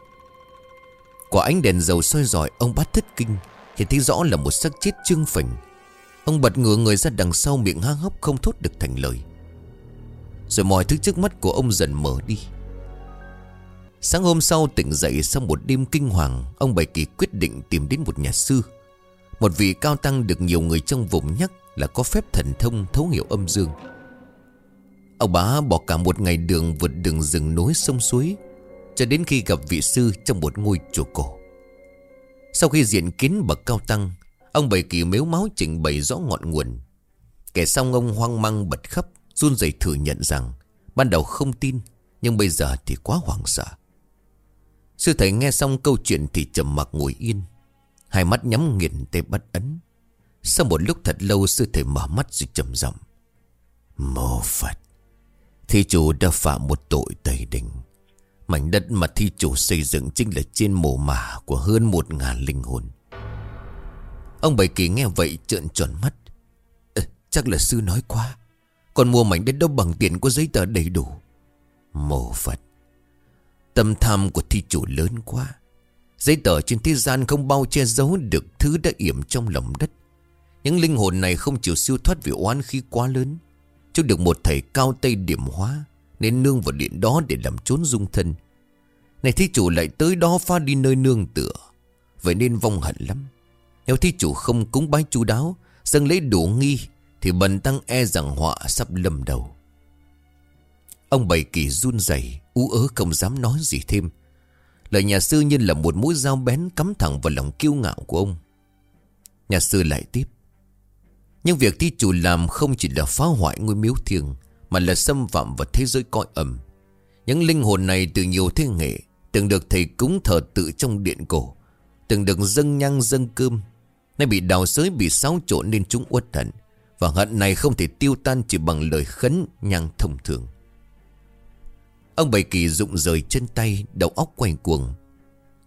Quả ánh đèn dầu soi dọi, Ông bắt thất kinh. Thì thấy rõ là một xác chết trương phình. Ông bật ngửa người ra đằng sau miệng há hốc không thốt được thành lời. Rồi mọi thứ trước mắt của ông dần mở đi. Sáng hôm sau tỉnh dậy sau một đêm kinh hoàng, Ông Bảy Kỳ quyết định tìm đến một nhà sư. Một vị cao tăng được nhiều người trong vùng nhắc Là có phép thần thông thấu hiểu âm dương. Ông bá bỏ cả một ngày đường vượt đường rừng nối sông suối cho đến khi gặp vị sư trong một ngôi chùa cổ. Sau khi diện kiến bậc cao tăng, Ông Bảy Kỳ mếu máu trình bày rõ ngọn nguồn. Kẻ xong ông hoang mang bật khắp run rẩy thừa nhận rằng, Ban đầu không tin, Nhưng bây giờ thì quá hoảng sợ. Sư thầy nghe xong câu chuyện thì trầm mặc ngồi yên. Hai mắt nhắm nghiền tay bắt ấn. Sau một lúc thật lâu, sư thầy mở mắt rồi trầm giọng. Mô Phật, Thi chủ đã phạm một tội tày đình. Mảnh đất mà thi chủ xây dựng chính là trên mồ mả của hơn một ngàn linh hồn. Ông Bảy Kỳ nghe vậy trợn tròn mắt. Ừ, Chắc là sư nói quá. Còn mua mảnh đất đâu bằng tiền có giấy tờ đầy đủ. Mồ Phật. Tâm tham của thi chủ lớn quá. Giấy tờ trên thế gian không bao che giấu được thứ đã yểm trong lòng đất. Những linh hồn này không chịu siêu thoát vì oán khí quá lớn. Chứ được một thầy cao tây điểm hóa. Nên nương vào điện đó để làm trốn dung thân. Này thi chủ lại tới đó pha đi nơi nương tựa. Vậy nên vong hận lắm. Nếu thi chủ không cúng bái chú đáo, Dâng lấy đủ nghi, Thì bần tăng e rằng họa sắp lâm đầu. Ông bày kỳ run rẩy, ú ớ không dám nói gì thêm. Lời nhà sư như là một mũi dao bén cắm thẳng vào lòng kiêu ngạo của ông. Nhà sư lại tiếp. Nhưng việc thi chủ làm không chỉ là phá hoại ngôi miếu thiêng mà là xâm phạm vào thế giới cõi ẩm Những linh hồn này từ nhiều thế nghệ Từng được thầy cúng thờ tự trong điện cổ, Từng được dâng nhang dâng cơm. Nay bị đào sới, bị xáo trộn nên chúng uất hận, Và hận này không thể tiêu tan chỉ bằng lời khấn nhang thông thường. Ông Bảy Kỳ rụng rời chân tay, Đầu óc quay cuồng.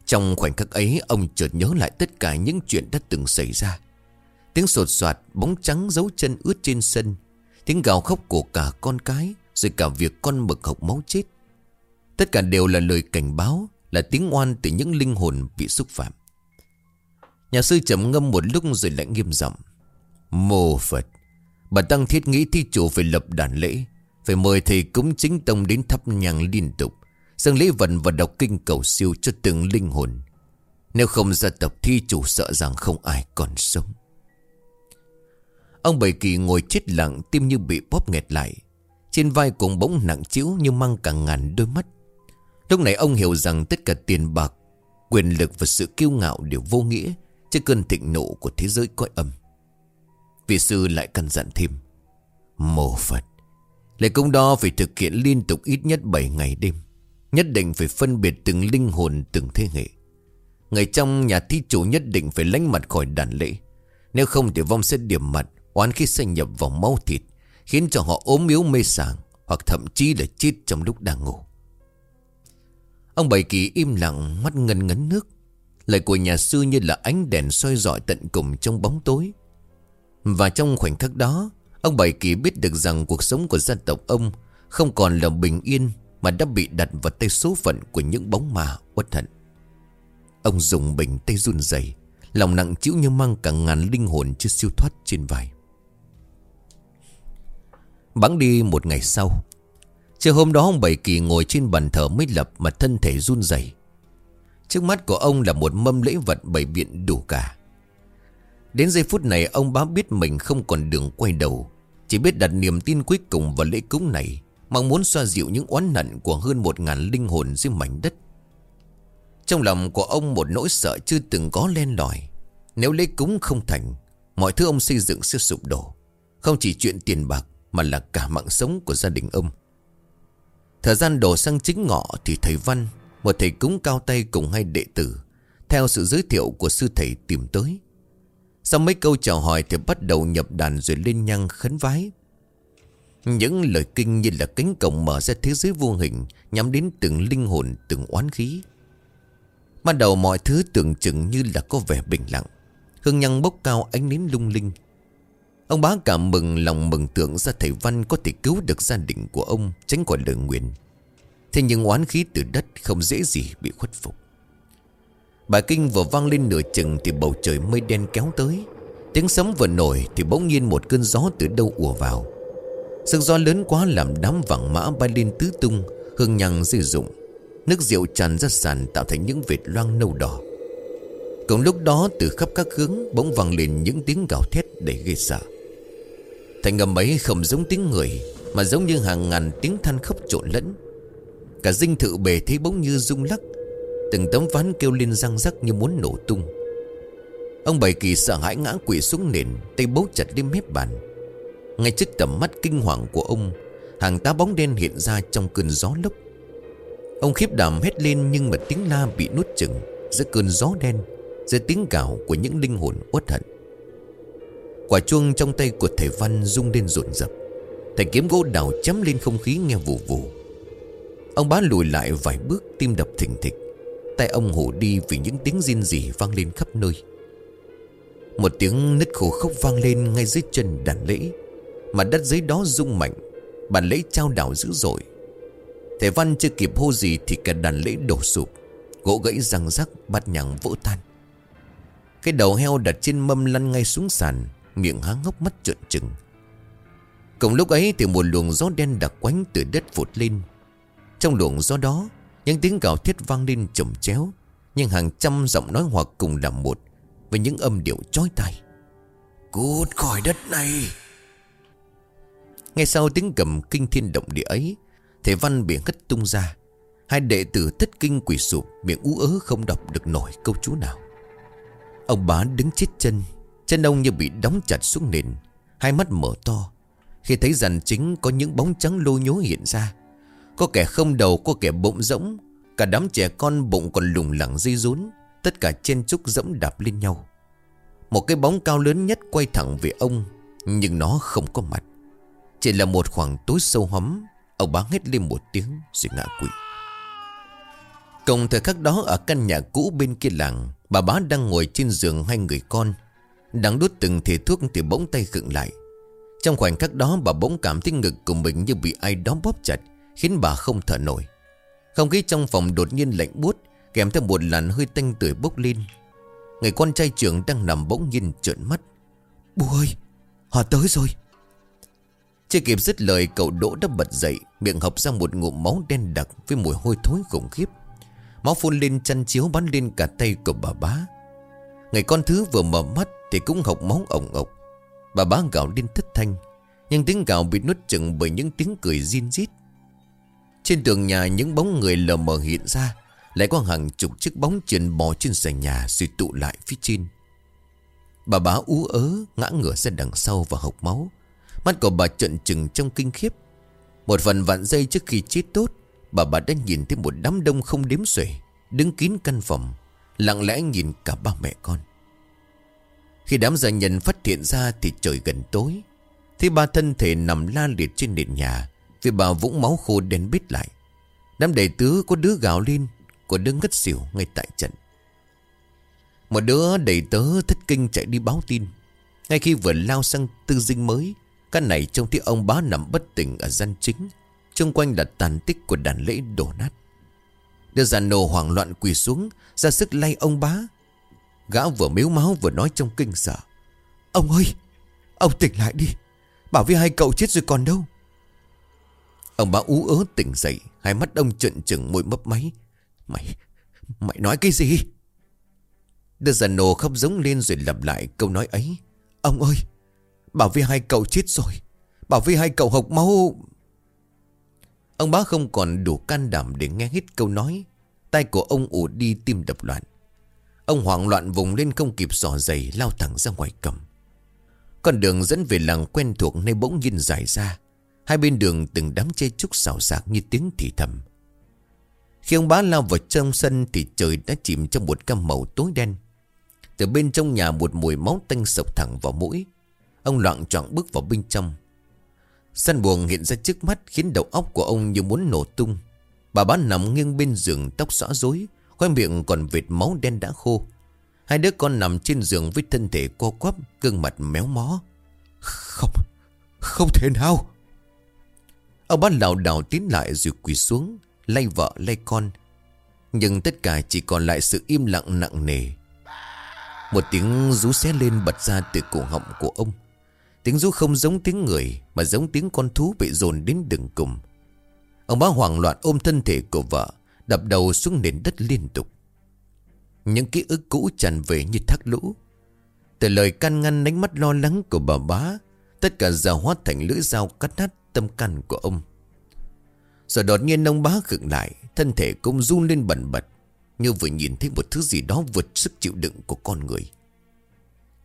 Trong khoảnh khắc ấy, Ông chợt nhớ lại tất cả những chuyện đã từng xảy ra. Tiếng sột soạt, Bóng trắng dấu chân ướt trên sân. Tiếng gào khóc của cả con cái, Rồi cả việc con mực học máu chết. Tất cả đều là lời cảnh báo, Là tiếng oan từ những linh hồn bị xúc phạm. Nhà sư trầm ngâm một lúc rồi lại nghiêm giọng. Mô Phật, Bà Tăng thiết nghĩ thi chủ phải lập đàn lễ, phải mời thầy cúng chính tông đến thắp nhang liên tục, dâng lễ vận và đọc kinh cầu siêu cho từng linh hồn. Nếu không ra tập thi chủ sợ rằng không ai còn sống. Ông Bảy Kỳ ngồi chết lặng, tim như bị bóp nghẹt lại. Trên vai cùng bỗng nặng chiếu như mang cả ngàn đôi mắt. Lúc này ông hiểu rằng tất cả tiền bạc, Quyền lực và sự kiêu ngạo đều vô nghĩa Trước cơn thịnh nộ của thế giới cõi âm. Vị sư lại căn dặn thêm, mồ Phật Lễ công đó phải thực hiện liên tục ít nhất 7 ngày đêm, Nhất định phải phân biệt từng linh hồn, từng thế hệ. Người trong nhà thi chủ nhất định phải lánh mặt khỏi đàn lễ, Nếu không thì vong sẽ điểm mặt Oán khí xâm nhập vào máu thịt, Khiến cho họ ốm yếu mê sảng Hoặc thậm chí là chết trong lúc đang ngủ. Ông Bảy Kỳ im lặng, mắt ngân ngấn nước. Lời của nhà sư như là ánh đèn soi rọi tận cùng trong bóng tối. Và trong khoảnh khắc đó, Ông Bảy Kỳ biết được rằng cuộc sống của dân tộc ông Không còn là bình yên Mà đã bị đặt vào tay số phận của những bóng ma uất hận. Ông dùng bình tay run rẩy, Lòng nặng chịu như mang cả ngàn linh hồn chưa siêu thoát trên vai. Bắn đi một ngày sau. Chiều hôm đó ông Bảy Kỳ ngồi trên bàn thờ mới lập mà thân thể run rẩy. Trước mắt của ông là một mâm lễ vật bảy biện đủ cả. Đến giây phút này, ông bá biết mình không còn đường quay đầu, Chỉ biết đặt niềm tin cuối cùng vào lễ cúng này, Mong muốn xoa dịu những oán hận của hơn một ngàn linh hồn dưới mảnh đất. Trong lòng của ông một nỗi sợ chưa từng có len lỏi. Nếu lễ cúng không thành, Mọi thứ ông xây dựng sẽ sụp đổ. Không chỉ chuyện tiền bạc mà là cả mạng sống của gia đình ông Thời gian đổ sang chính ngọ Thì thầy Văn Một thầy cúng cao tay cùng hai đệ tử Theo sự giới thiệu của sư thầy tìm tới sau mấy câu chào hỏi thì bắt đầu nhập đàn rồi lên nhang khấn vái. Những lời kinh như là cánh cổng mở ra thế giới vô hình nhắm đến từng linh hồn, từng oán khí. Ban đầu mọi thứ tưởng chừng như là có vẻ bình lặng. Hương nhang bốc cao ánh nến lung linh. Ông bá cảm mừng lòng mừng tưởng ra thầy Văn có thể cứu được gia đình của ông, tránh khỏi lời nguyện. Thế nhưng oán khí từ đất không dễ gì bị khuất phục. Bài kinh vừa vang lên nửa chừng Thì bầu trời mây đen kéo tới. Tiếng sấm vừa nổi Thì bỗng nhiên một cơn gió từ đâu ùa vào. Sức gió lớn quá làm đám vàng mã bay lên tứ tung, Hương nhằng dư dụng Nước rượu tràn ra sàn tạo thành những vệt loang nâu đỏ. Cùng lúc đó, từ khắp các hướng Bỗng vang lên những tiếng gào thét để ghê sợ. Thành ngầm ấy không giống tiếng người, Mà giống như hàng ngàn tiếng than khóc trộn lẫn. Cả dinh thự bề thế bỗng như rung lắc, Từng tấm ván kêu lên răng rắc như muốn nổ tung. Ông Bảy Kỳ sợ hãi ngã quỵ xuống nền, Tay bấu chặt lên mép bàn. Ngay trước tầm mắt kinh hoàng của ông, Hàng tá bóng đen hiện ra trong cơn gió lốc. Ông khiếp đảm hét lên nhưng mà tiếng la bị nuốt chừng, Giữa cơn gió đen, Giữa tiếng gào của những linh hồn uất hận. Quả chuông trong tay của thầy Văn rung lên rộn rập. Thầy kiếm gỗ đào chấm lên không khí nghe vù vù. Ông bá lùi lại vài bước tim đập thình thịch. Tay ông hổ đi vì những tiếng riêng rỉ vang lên khắp nơi. Một tiếng nứt khổ khóc vang lên ngay dưới chân đàn lễ, Mà đất dưới đó rung mạnh Bàn lễ trao đảo dữ dội. Thầy Văn chưa kịp hô gì thì cả đàn lễ đổ sụp, Gỗ gãy răng rắc bát nhằng vỡ tan. Cái đầu heo đặt trên mâm lăn ngay xuống sàn Miệng há ngốc mắt trợn trừng. Cùng lúc ấy thì một luồng gió đen đặc quánh từ đất vụt lên. Trong luồng gió đó những tiếng gào thiết vang lên chồng chéo Nhưng hàng trăm giọng nói hoặc cùng làm một Với những âm điệu chói tai. Cút khỏi đất này! Ngay sau tiếng cầm kinh thiên động địa ấy Thể văn bị hất tung ra. Hai đệ tử thất kinh quỷ sụp Miệng ú ớ không đọc được nổi câu chú nào. Ông bá đứng chết chân Chân ông như bị đóng chặt xuống nền. Hai mắt mở to. Khi thấy dàn chính có những bóng trắng lô nhố hiện ra. Có kẻ không đầu, Có kẻ bụng rỗng. Cả đám trẻ con bụng còn lủng lẳng dây rốn. Tất cả trên trúc dẫm đạp lên nhau. Một cái bóng cao lớn nhất quay thẳng về ông, Nhưng nó không có mặt. Chỉ là một khoảng tối sâu hóm, Ông bá hết lên một tiếng rồi ngã quỵ. Cùng thời khắc đó, ở căn nhà cũ bên kia làng, Bà bá đang ngồi trên giường hai người con. Đang đút từng thể thuốc thì bỗng tay khựng lại. Trong khoảnh khắc đó, bà bỗng cảm thấy ngực của mình như bị ai đó bóp chặt, Khiến bà không thở nổi. Không khí trong phòng đột nhiên lạnh buốt, Kèm theo một làn hơi tanh tưởi bốc lên. Người con trai trưởng đang nằm bỗng nhiên trợn mắt. Bố ơi Họ tới rồi. Chưa kịp dứt lời, cậu đỗ đã bật dậy, Miệng hộc ra một ngụm máu đen đặc Với mùi hôi thối khủng khiếp. Máu phun lên chăn chiếu bắn lên cả tay của bà bá. Người con thứ vừa mở mắt thì cũng học máu ổng ộc. Bà bá gào lên thất thanh, Nhưng tiếng gào bị nuốt chừng bởi những tiếng cười rin rít. Trên tường nhà những bóng người lờ mờ hiện ra, Lại có hàng chục chiếc bóng chuyển bò trên sàn nhà Rồi tụ lại phía trên. Bà bá ú ớ, ngã ngửa ra đằng sau và hộc máu. Mắt của bà trợn trừng trong kinh khiếp. Một phần vạn giây trước khi chết tốt, Bà bà đã nhìn thấy một đám đông không đếm xuể, Đứng kín căn phòng, Lặng lẽ nhìn cả ba mẹ con. Khi đám gia nhân phát hiện ra Thì trời gần tối, Thì ba thân thể nằm la liệt trên nền nhà, vì bà vũng máu khô đen bít lại. Đám đệ tứ có đứa gào lên Có đứa ngất xỉu ngay tại trận. Một đứa đầy tớ thất kinh chạy đi báo tin. Ngay khi vừa lao sang tư dinh mới, Căn này trông thấy ông bá nằm bất tỉnh ở gian chính Trung quanh là tàn tích của đàn lễ đổ nát. Đứa già nổ hoảng loạn quỳ xuống, Ra sức lay ông bá Gã vừa miếu máu vừa nói trong kinh sợ. Ông ơi, Ông tỉnh lại đi. Bảo với hai cậu chết rồi còn đâu. Ông bá ú ớ tỉnh dậy, Hai mắt ông trợn trừng, môi mấp máy. Mày Mày nói cái gì? Đưa già nổ khóc giống lên rồi lặp lại câu nói ấy. Ông ơi, Bảo với hai cậu chết rồi. Bảo với hai cậu hộc máu. Ông bá không còn đủ can đảm để nghe hết câu nói. Tay của ông ủ đi tim đập loạn. Ông hoảng loạn vùng lên không kịp sỏ giày Lao thẳng ra ngoài cầm. Con đường dẫn về làng quen thuộc Nơi bỗng nhiên dài ra. Hai bên đường từng đám chê trúc xào xạc Như tiếng thì thầm. Khi ông bá lao vào trong sân Thì trời đã chìm trong một cam màu tối đen. Từ bên trong nhà một mùi máu tanh sộc thẳng vào mũi. Ông loạn trọng bước vào bên trong. Săn buồng hiện ra trước mắt Khiến đầu óc của ông như muốn nổ tung. Bà bá nằm nghiêng bên giường tóc xõa rối Khoai miệng còn vệt máu đen đã khô. Hai đứa con nằm trên giường với thân thể co quắp, Gương mặt méo mó. Không Không thể nào. Ông bác lảo đảo tiến lại rồi quỳ xuống, Lay vợ, lay con. Nhưng tất cả chỉ còn lại sự im lặng nặng nề. Một tiếng rú xé lên bật ra từ cổ họng của ông. Tiếng rú không giống tiếng người, Mà giống tiếng con thú bị dồn đến đường cùng. Ông bác hoảng loạn ôm thân thể của vợ. Đập đầu xuống nền đất liên tục. Những ký ức cũ tràn về như thác lũ. Từ lời can ngăn đánh mắt lo lắng của bà bá, Tất cả giờ hóa thành lưỡi dao cắt nát tâm can của ông. Rồi đột nhiên ông bá khựng lại, Thân thể cũng run lên bẩn bật, Như vừa nhìn thấy một thứ gì đó vượt sức chịu đựng của con người.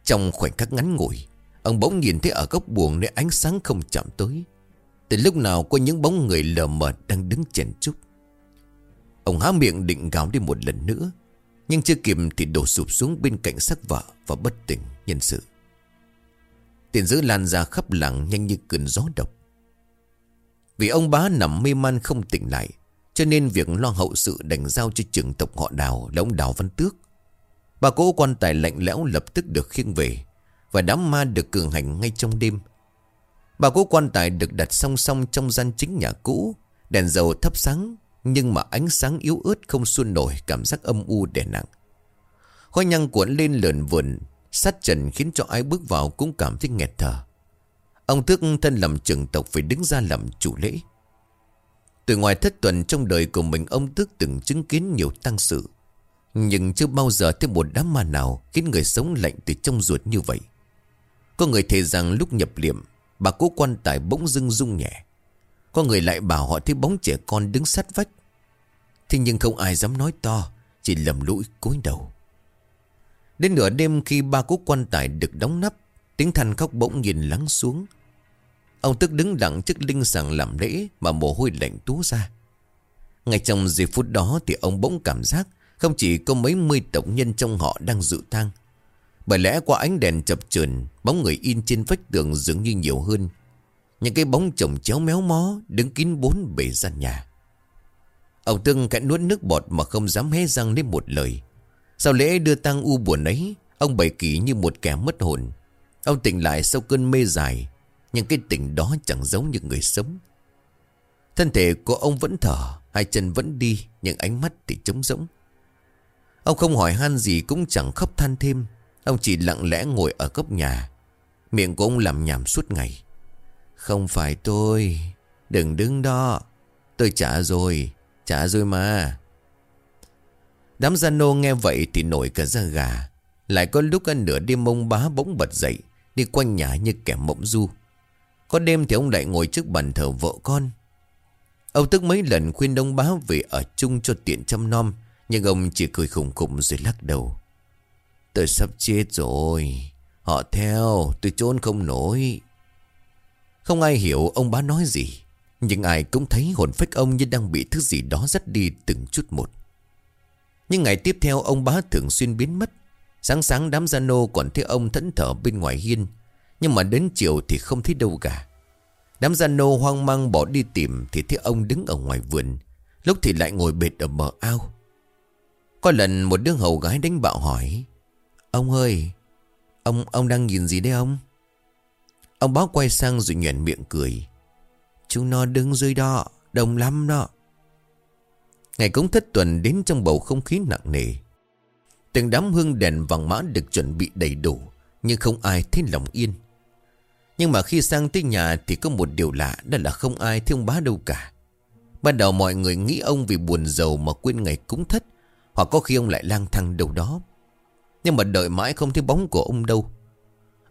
Trong khoảnh khắc ngắn ngủi, Ông bỗng nhìn thấy ở góc buồng nơi ánh sáng không chạm tới. Từ lúc nào có những bóng người lờ mờ đang đứng chèn chúc. Ông há miệng định gào đi một lần nữa, Nhưng chưa kịp thì đổ sụp xuống bên cạnh sắc vợ Và bất tỉnh nhân sự. Tiền dữ lan ra khắp làng nhanh như cơn gió độc. Vì ông bá nằm mê man không tỉnh lại, Cho nên việc lo hậu sự đành giao cho trưởng tộc họ đào là ông Đào Văn Tước. Bà cố quan tài lạnh lẽo lập tức được khiêng về Và đám ma được cường hành ngay trong đêm. Bà cố quan tài được đặt song song trong gian chính nhà cũ, Đèn dầu thắp sáng nhưng mà ánh sáng yếu ớt không xuân nổi Cảm giác âm u đè nặng. Khói nhăn cuộn lên lượn vườn Sát trần khiến cho ai bước vào cũng cảm thấy nghẹt thở. Ông Tước thân làm trưởng tộc phải đứng ra làm chủ lễ. Từ ngoài thất tuần trong đời của mình, Ông Tước từng chứng kiến nhiều tăng sự. Nhưng chưa bao giờ thấy một đám ma nào Khiến người sống lạnh từ trong ruột như vậy. Có người thề rằng lúc nhập liệm, Bà cố quan tài bỗng dưng rung nhẹ. Có người lại bảo họ thấy bóng trẻ con đứng sát vách. Thế nhưng không ai dám nói to, Chỉ lầm lũi cúi đầu. Đến nửa đêm khi ba cố quan tài được đóng nắp, Tiếng than khóc bỗng nhìn lắng xuống. Ông tức đứng lặng trước linh sàng làm lễ Mà mồ hôi lạnh túa ra. Ngay trong giây phút đó Thì ông bỗng cảm giác Không chỉ có mấy mươi tổng nhân trong họ đang dự tang Bởi lẽ qua ánh đèn chập chờn, Bóng người in trên vách tường dường như nhiều hơn những cái bóng chồng chéo méo mó Đứng kín bốn bề gian nhà. Ông Tương cạn nuốt nước bọt Mà không dám hé răng lên một lời. Sau lễ đưa tang u buồn ấy, Ông bày kỹ như một kẻ mất hồn. Ông tỉnh lại sau cơn mê dài, Nhưng cái tỉnh đó chẳng giống như người sống. Thân thể của ông vẫn thở, Hai chân vẫn đi, Nhưng ánh mắt thì trống rỗng. Ông không hỏi han gì cũng chẳng khóc than thêm. Ông chỉ lặng lẽ ngồi ở góc nhà. Miệng của ông làm nhảm suốt ngày. Không phải tôi. Đừng đứng đó. Tôi trả rồi. Trả rồi mà. Đám gian nô nghe vậy thì nổi cả da gà. Lại có lúc ăn nửa đêm ông bá bỗng bật dậy, Đi quanh nhà như kẻ mộng du. Có đêm thì ông lại ngồi trước bàn thờ vợ con. Ông tức mấy lần khuyên đông bá về ở chung cho tiện chăm nom, Nhưng ông chỉ cười khủng khủng rồi lắc đầu. Tôi sắp chết rồi. Họ theo, tôi trốn không nổi. Không ai hiểu ông bá nói gì, Nhưng ai cũng thấy hồn phách ông như đang bị thứ gì đó dắt đi từng chút một. Những ngày tiếp theo, ông bá thường xuyên biến mất. Sáng sáng đám gia nô còn thấy ông thẫn thở bên ngoài hiên, Nhưng mà đến chiều thì không thấy đâu cả. Đám gia nô hoang mang bỏ đi tìm Thì thấy ông đứng ở ngoài vườn, Lúc thì lại ngồi bệt ở bờ ao. Có lần một đứa hầu gái đánh bạo hỏi, Ông ơi, Ông ông đang nhìn gì đấy ông? Ông báo quay sang rồi nhuền miệng cười. Chúng nó đứng dưới đó, Đông lắm đó. Ngày cúng thất tuần đến trong bầu không khí nặng nề. Từng đám hương đèn vàng mã được chuẩn bị đầy đủ, Nhưng không ai thấy lòng yên. Nhưng mà khi sang tới nhà Thì có một điều lạ, Đó là không ai thấy ông bá đâu cả. Ban đầu mọi người nghĩ ông vì buồn giàu Mà quên ngày cúng thất, Hoặc có khi ông lại lang thang đâu đó. Nhưng mà đợi mãi không thấy bóng của ông đâu.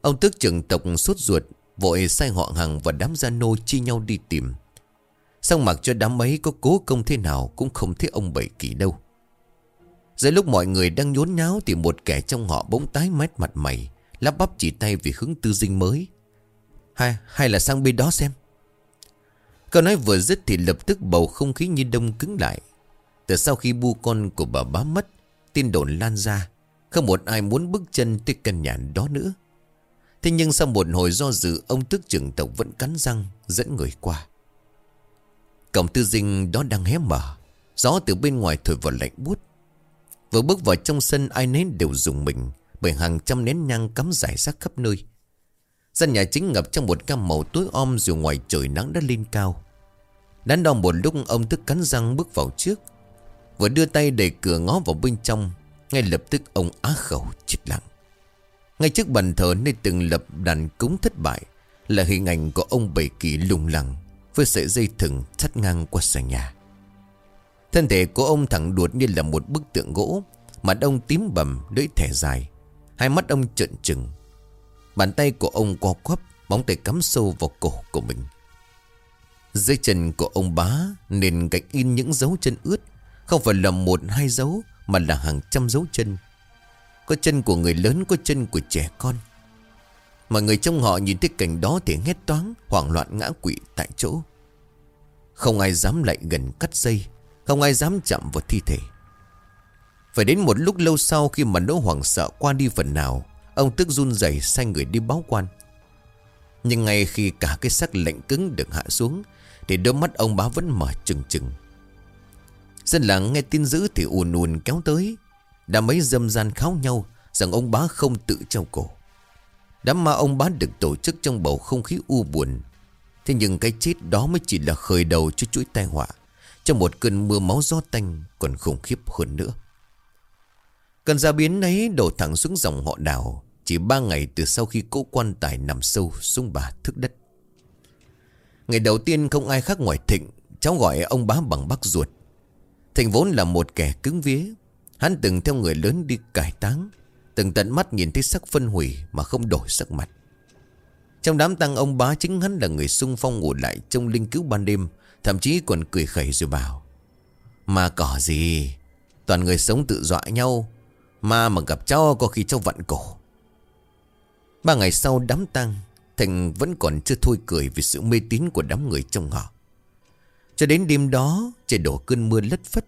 Ông tức trưởng tộc sốt ruột Vội sai họ hàng và đám gia nô chi nhau đi tìm. Xong mặc cho đám ấy có cố công thế nào Cũng không thấy ông Bảy Kỳ đâu. Giữa lúc mọi người đang nhốn nháo Thì một kẻ trong họ bỗng tái mét mặt mày Lắp bắp chỉ tay vì hướng tư dinh mới. Hay, hay là sang bên đó xem. Câu nói vừa dứt thì lập tức bầu không khí như đông cứng lại. Từ sau khi bu con của bà bá mất Tin đồn lan ra Không một ai muốn bước chân tới căn nhà đó nữa. Thế nhưng sau một hồi do dự, Ông tức trưởng tộc vẫn cắn răng, Dẫn người qua. Cổng tư dinh đó đang hé mở. Gió từ bên ngoài thổi vào lạnh buốt. Vừa bước vào trong sân, ai nấy đều dùng mình, Bởi hàng trăm nén nhang cắm rải rác khắp nơi. Gian nhà chính ngập trong một cam màu tối om Dù ngoài trời nắng đã lên cao. Đắn đo một lúc, ông tức cắn răng bước vào trước. Vừa đưa tay đẩy cửa ngó vào bên trong, Ngay lập tức ông á khẩu, chết lặng. Ngay trước bàn thờ nơi từng lập đàn cúng thất bại Là hình ảnh của ông bảy kỳ lùng lẳng Với sợi dây thừng thắt ngang qua sàn nhà. Thân thể của ông thẳng đuột như là một bức tượng gỗ Mặt ông tím bầm, lưỡi thẻ dài Hai mắt ông trợn trừng. Bàn tay của ông co quắp Móng tay cắm sâu vào cổ của mình. Dưới chân của ông bá nền gạch in những dấu chân ướt Không phải là một hai dấu Mà là hàng trăm dấu chân. Có chân của người lớn, Có chân của trẻ con. Mọi người trong họ nhìn thấy cảnh đó Thì hét toáng, Hoảng loạn ngã quỵ tại chỗ. Không ai dám lại gần cắt dây, Không ai dám chạm vào thi thể. Phải đến một lúc lâu sau Khi mà nỗi hoảng sợ qua đi phần nào, Ông tức run rẩy sai người đi báo quan. Nhưng ngay khi cả cái xác lạnh cứng được hạ xuống, Thì đôi mắt ông bá vẫn mở trừng trừng. Dân làng nghe tin dữ thì ùn ùn kéo tới. Đã mấy dâm gian kháo nhau Rằng ông bá không tự treo cổ. Đám ma ông bá được tổ chức trong bầu không khí u buồn. Thế nhưng cái chết đó mới chỉ là khởi đầu cho chuỗi tai họa Trong một cơn mưa máu gió tanh còn khủng khiếp hơn nữa. Cơn gia biến ấy đổ thẳng xuống dòng họ đào Chỉ ba ngày từ sau khi cỗ quan tài nằm sâu xuống bà thức đất. Ngày đầu tiên không ai khác ngoài Thịnh, Cháu gọi ông bá bằng bác ruột. Thịnh vốn là một kẻ cứng vía Hắn từng theo người lớn đi cải táng, Từng tận mắt nhìn thấy sắc phân hủy Mà không đổi sắc mặt. Trong đám tăng ông bá chính hắn là người sung phong ngủ lại Trong linh cứu ban đêm, Thậm chí còn cười khẩy rồi bảo Mà cỏ gì? Toàn người sống tự dọa nhau Mà mà gặp cháu có khi cháu vặn cổ. Ba ngày sau đám tang, Thành vẫn còn chưa thôi cười Vì sự mê tín của đám người trong họ. Cho đến đêm đó, Trời đổ cơn mưa lất phất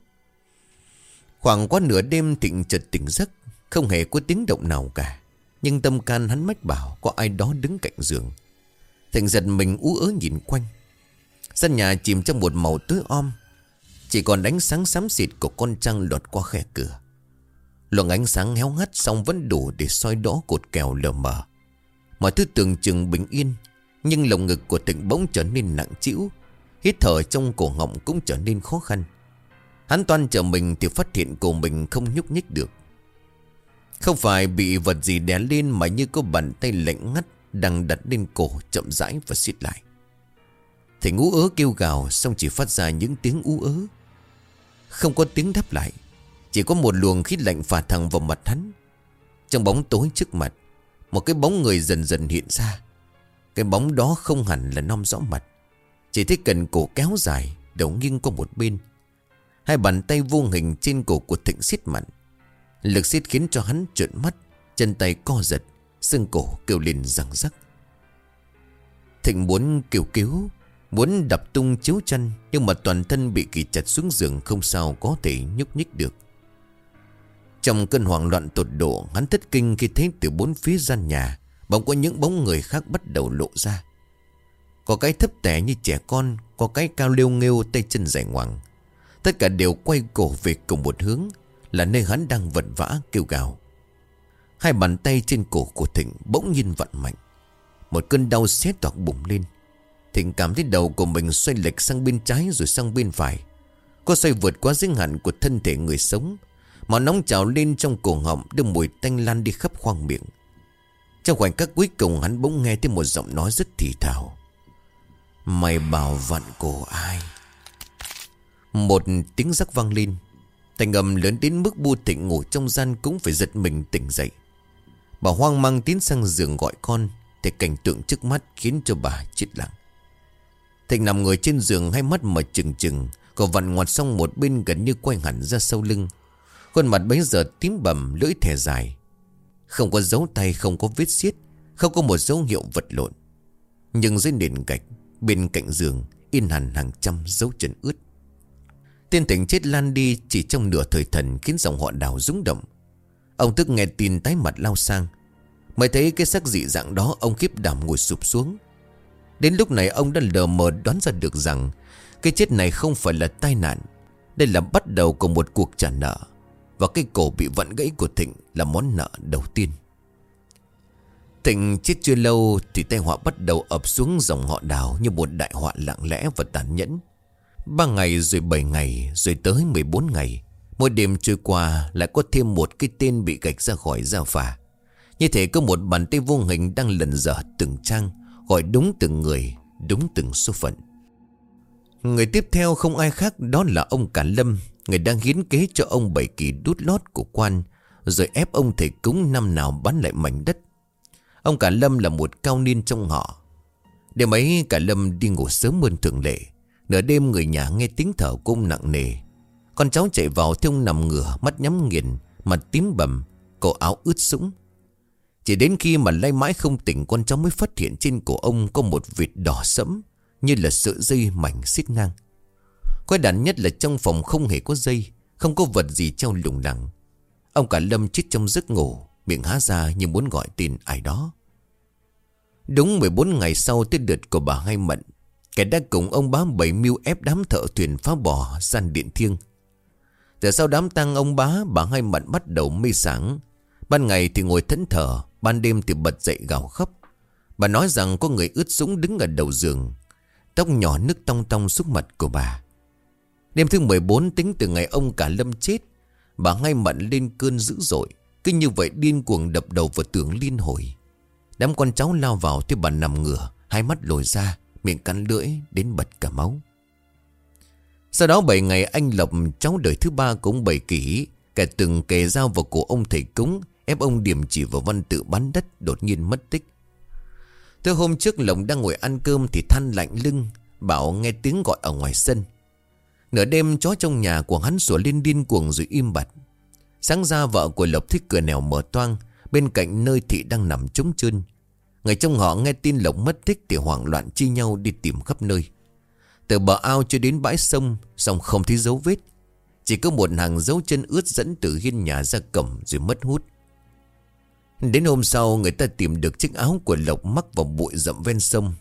Khoảng qua nửa đêm Thịnh chợt tỉnh giấc, Không hề có tiếng động nào cả. Nhưng tâm can hắn mách bảo Có ai đó đứng cạnh giường. Thịnh giật mình ú ớ nhìn quanh. Sân nhà chìm trong một màu tối om. Chỉ còn ánh sáng xám xịt Của con trăng lọt qua khe cửa. Luồng ánh sáng héo hắt Xong vẫn đủ để soi đỏ cột kèo lờ mờ. Mọi thứ tưởng chừng bình yên, Nhưng lồng ngực của thịnh bỗng trở nên nặng trĩu. Hít thở trong cổ họng cũng trở nên khó khăn. Hắn toan trở mình thì phát hiện cổ mình không nhúc nhích được. Không phải bị vật gì đè lên mà như có bàn tay lạnh ngắt Đang đặt lên cổ chậm rãi và siết lại. Thầy ngũ ớ kêu gào, Xong chỉ phát ra những tiếng ú ớ. Không có tiếng đáp lại, Chỉ có một luồng khí lạnh phả thẳng vào mặt hắn. Trong bóng tối trước mặt, một cái bóng người dần dần hiện ra. Cái bóng đó không hẳn là non rõ mặt, Chỉ thấy cần cổ kéo dài, Đầu nghiêng qua một bên. Hai bàn tay vô hình trên cổ của Thịnh siết mạnh Lực siết khiến cho hắn trợn mắt, Chân tay co giật, Xương cổ kêu lên răng rắc. Thịnh muốn kêu cứu, Muốn đập tung chiếu chăn, Nhưng mà toàn thân bị kỳ chặt xuống giường Không sao có thể nhúc nhích được. Trong cơn hoảng loạn tột độ, Hắn thất kinh khi thấy từ bốn phía gian nhà, Bỗng có những bóng người khác bắt đầu lộ ra. Có cái thấp tẻ như trẻ con, Có cái cao liêu nghêu tay chân dài ngoằng. Tất cả đều quay cổ về cùng một hướng, Là nơi hắn đang vật vã, kêu gào. Hai bàn tay trên cổ của Thịnh bỗng nhiên vặn mạnh. Một cơn đau xé toạc bụng lên. Thịnh cảm thấy đầu của mình xoay lệch sang bên trái rồi sang bên phải. Có xoay vượt qua giới hạn của thân thể người sống Máu nóng trào lên trong cổ họng Đưa mùi tanh lan đi khắp khoang miệng. Trong khoảnh khắc cuối cùng, hắn bỗng nghe thấy một giọng nói rất thì thào. Mày bảo vặn cổ ai? Một tiếng rắc vang lên. Thành âm lớn đến mức bu thịnh ngủ trong gian cũng phải giật mình tỉnh dậy. Bà hoang mang tiến sang giường gọi con Thì cảnh tượng trước mắt khiến cho bà chết lặng. Thịnh nằm ngồi trên giường, hai mắt mở trừng trừng, Cậu vặn ngoặt xong một bên gần như quay hẳn ra sau lưng. Khuôn mặt bấy giờ tím bầm, lưỡi thẻ dài. Không có dấu tay, không có vết xiết, Không có một dấu hiệu vật lộn. Nhưng dưới nền gạch, Bên cạnh giường, In hẳn hàng trăm dấu chân ướt. Tên tỉnh chết lan đi Chỉ trong nửa thời thần Khiến dòng họ đào rúng động. Ông tức nghe tin tái mặt lao sang, Mới thấy cái sắc dị dạng đó Ông khiếp đảm ngồi sụp xuống. Đến lúc này ông đã lờ mờ đoán ra được rằng Cái chết này không phải là tai nạn, Đây là bắt đầu của một cuộc trả nợ, Và cái cổ bị vặn gãy của Thịnh Là món nợ đầu tiên. Thịnh chết chưa lâu Thì tai họa bắt đầu ập xuống dòng họ đào Như một đại họa lặng lẽ và tàn nhẫn. Ba ngày rồi bảy ngày Rồi tới 14 ngày, Mỗi đêm trôi qua lại có thêm một cái tên bị gạch ra khỏi giao phà Như thế có một bàn tay vô hình đang lần dở từng trang, Gọi đúng từng người, Đúng từng số phận. Người tiếp theo không ai khác Đó là ông Cả Lâm, Người đang hiến kế cho ông bảy kỳ đút lót của quan, Rồi ép ông thầy cúng năm nào bán lại mảnh đất. Ông Cả Lâm là một cao niên trong họ. Đêm ấy, Cả Lâm đi ngủ sớm hơn thường lệ. Nửa đêm người nhà nghe tiếng thở cung nặng nề. Con cháu chạy vào theo nằm ngửa, Mắt nhắm nghiền, Mặt tím bầm, Cổ áo ướt sũng. Chỉ đến khi mà lay mãi không tỉnh, con cháu mới phát hiện trên cổ ông có một vịt đỏ sẫm, Như là sợi dây mảnh xít ngang. Quái đản nhất là trong phòng không hề có dây, Không có vật gì treo lủng lẳng. Ông cả lâm chết trong giấc ngủ, Miệng há ra như muốn gọi tin ai đó. Đúng 14 ngày sau, tới đợt của bà Hai Mận Kẻ đã cùng ông bá bảy mưu ép đám thợ thuyền phá bỏ gian điện thiêng. Giờ sau đám tang ông bá Bà Hai Mận bắt đầu mê sáng Ban ngày thì ngồi thẫn thờ, Ban đêm thì bật dậy gào khóc. Bà nói rằng có người ướt sũng đứng ở đầu giường Tóc nhỏ nước tong tong xuống mặt của bà. Đêm thứ 14 tính từ ngày ông cả lâm chết Bà ngay mặn lên cơn dữ dội Cứ như vậy điên cuồng đập đầu vào tường liên hồi. Đám con cháu lao vào thì bà nằm ngửa Hai mắt lồi ra. Miệng cắn lưỡi đến bật cả máu. Sau đó 7 ngày anh Lộc cháu đời thứ ba cũng bảy kỷ, Kẻ từng kề dao vào cổ ông thầy cúng, Ép ông điểm chỉ vào văn tự bán đất Đột nhiên mất tích. Thứ hôm trước Lộc đang ngồi ăn cơm Thì than lạnh lưng, Bảo nghe tiếng gọi ở ngoài sân. Nửa đêm chó trong nhà của hắn sủa lên điên cuồng rồi im bặt. Sáng ra vợ của Lộc thích cửa nèo mở toang, Bên cạnh nơi thị đang nằm trống chân Người trong họ nghe tin Lộc mất tích Thì hoảng loạn chi nhau đi tìm khắp nơi Từ bờ ao cho đến bãi sông sông không thấy dấu vết Chỉ có một hàng dấu chân ướt dẫn từ hiên nhà ra cổng rồi mất hút Đến hôm sau người ta tìm được chiếc áo của Lộc mắc vào bụi rậm ven sông.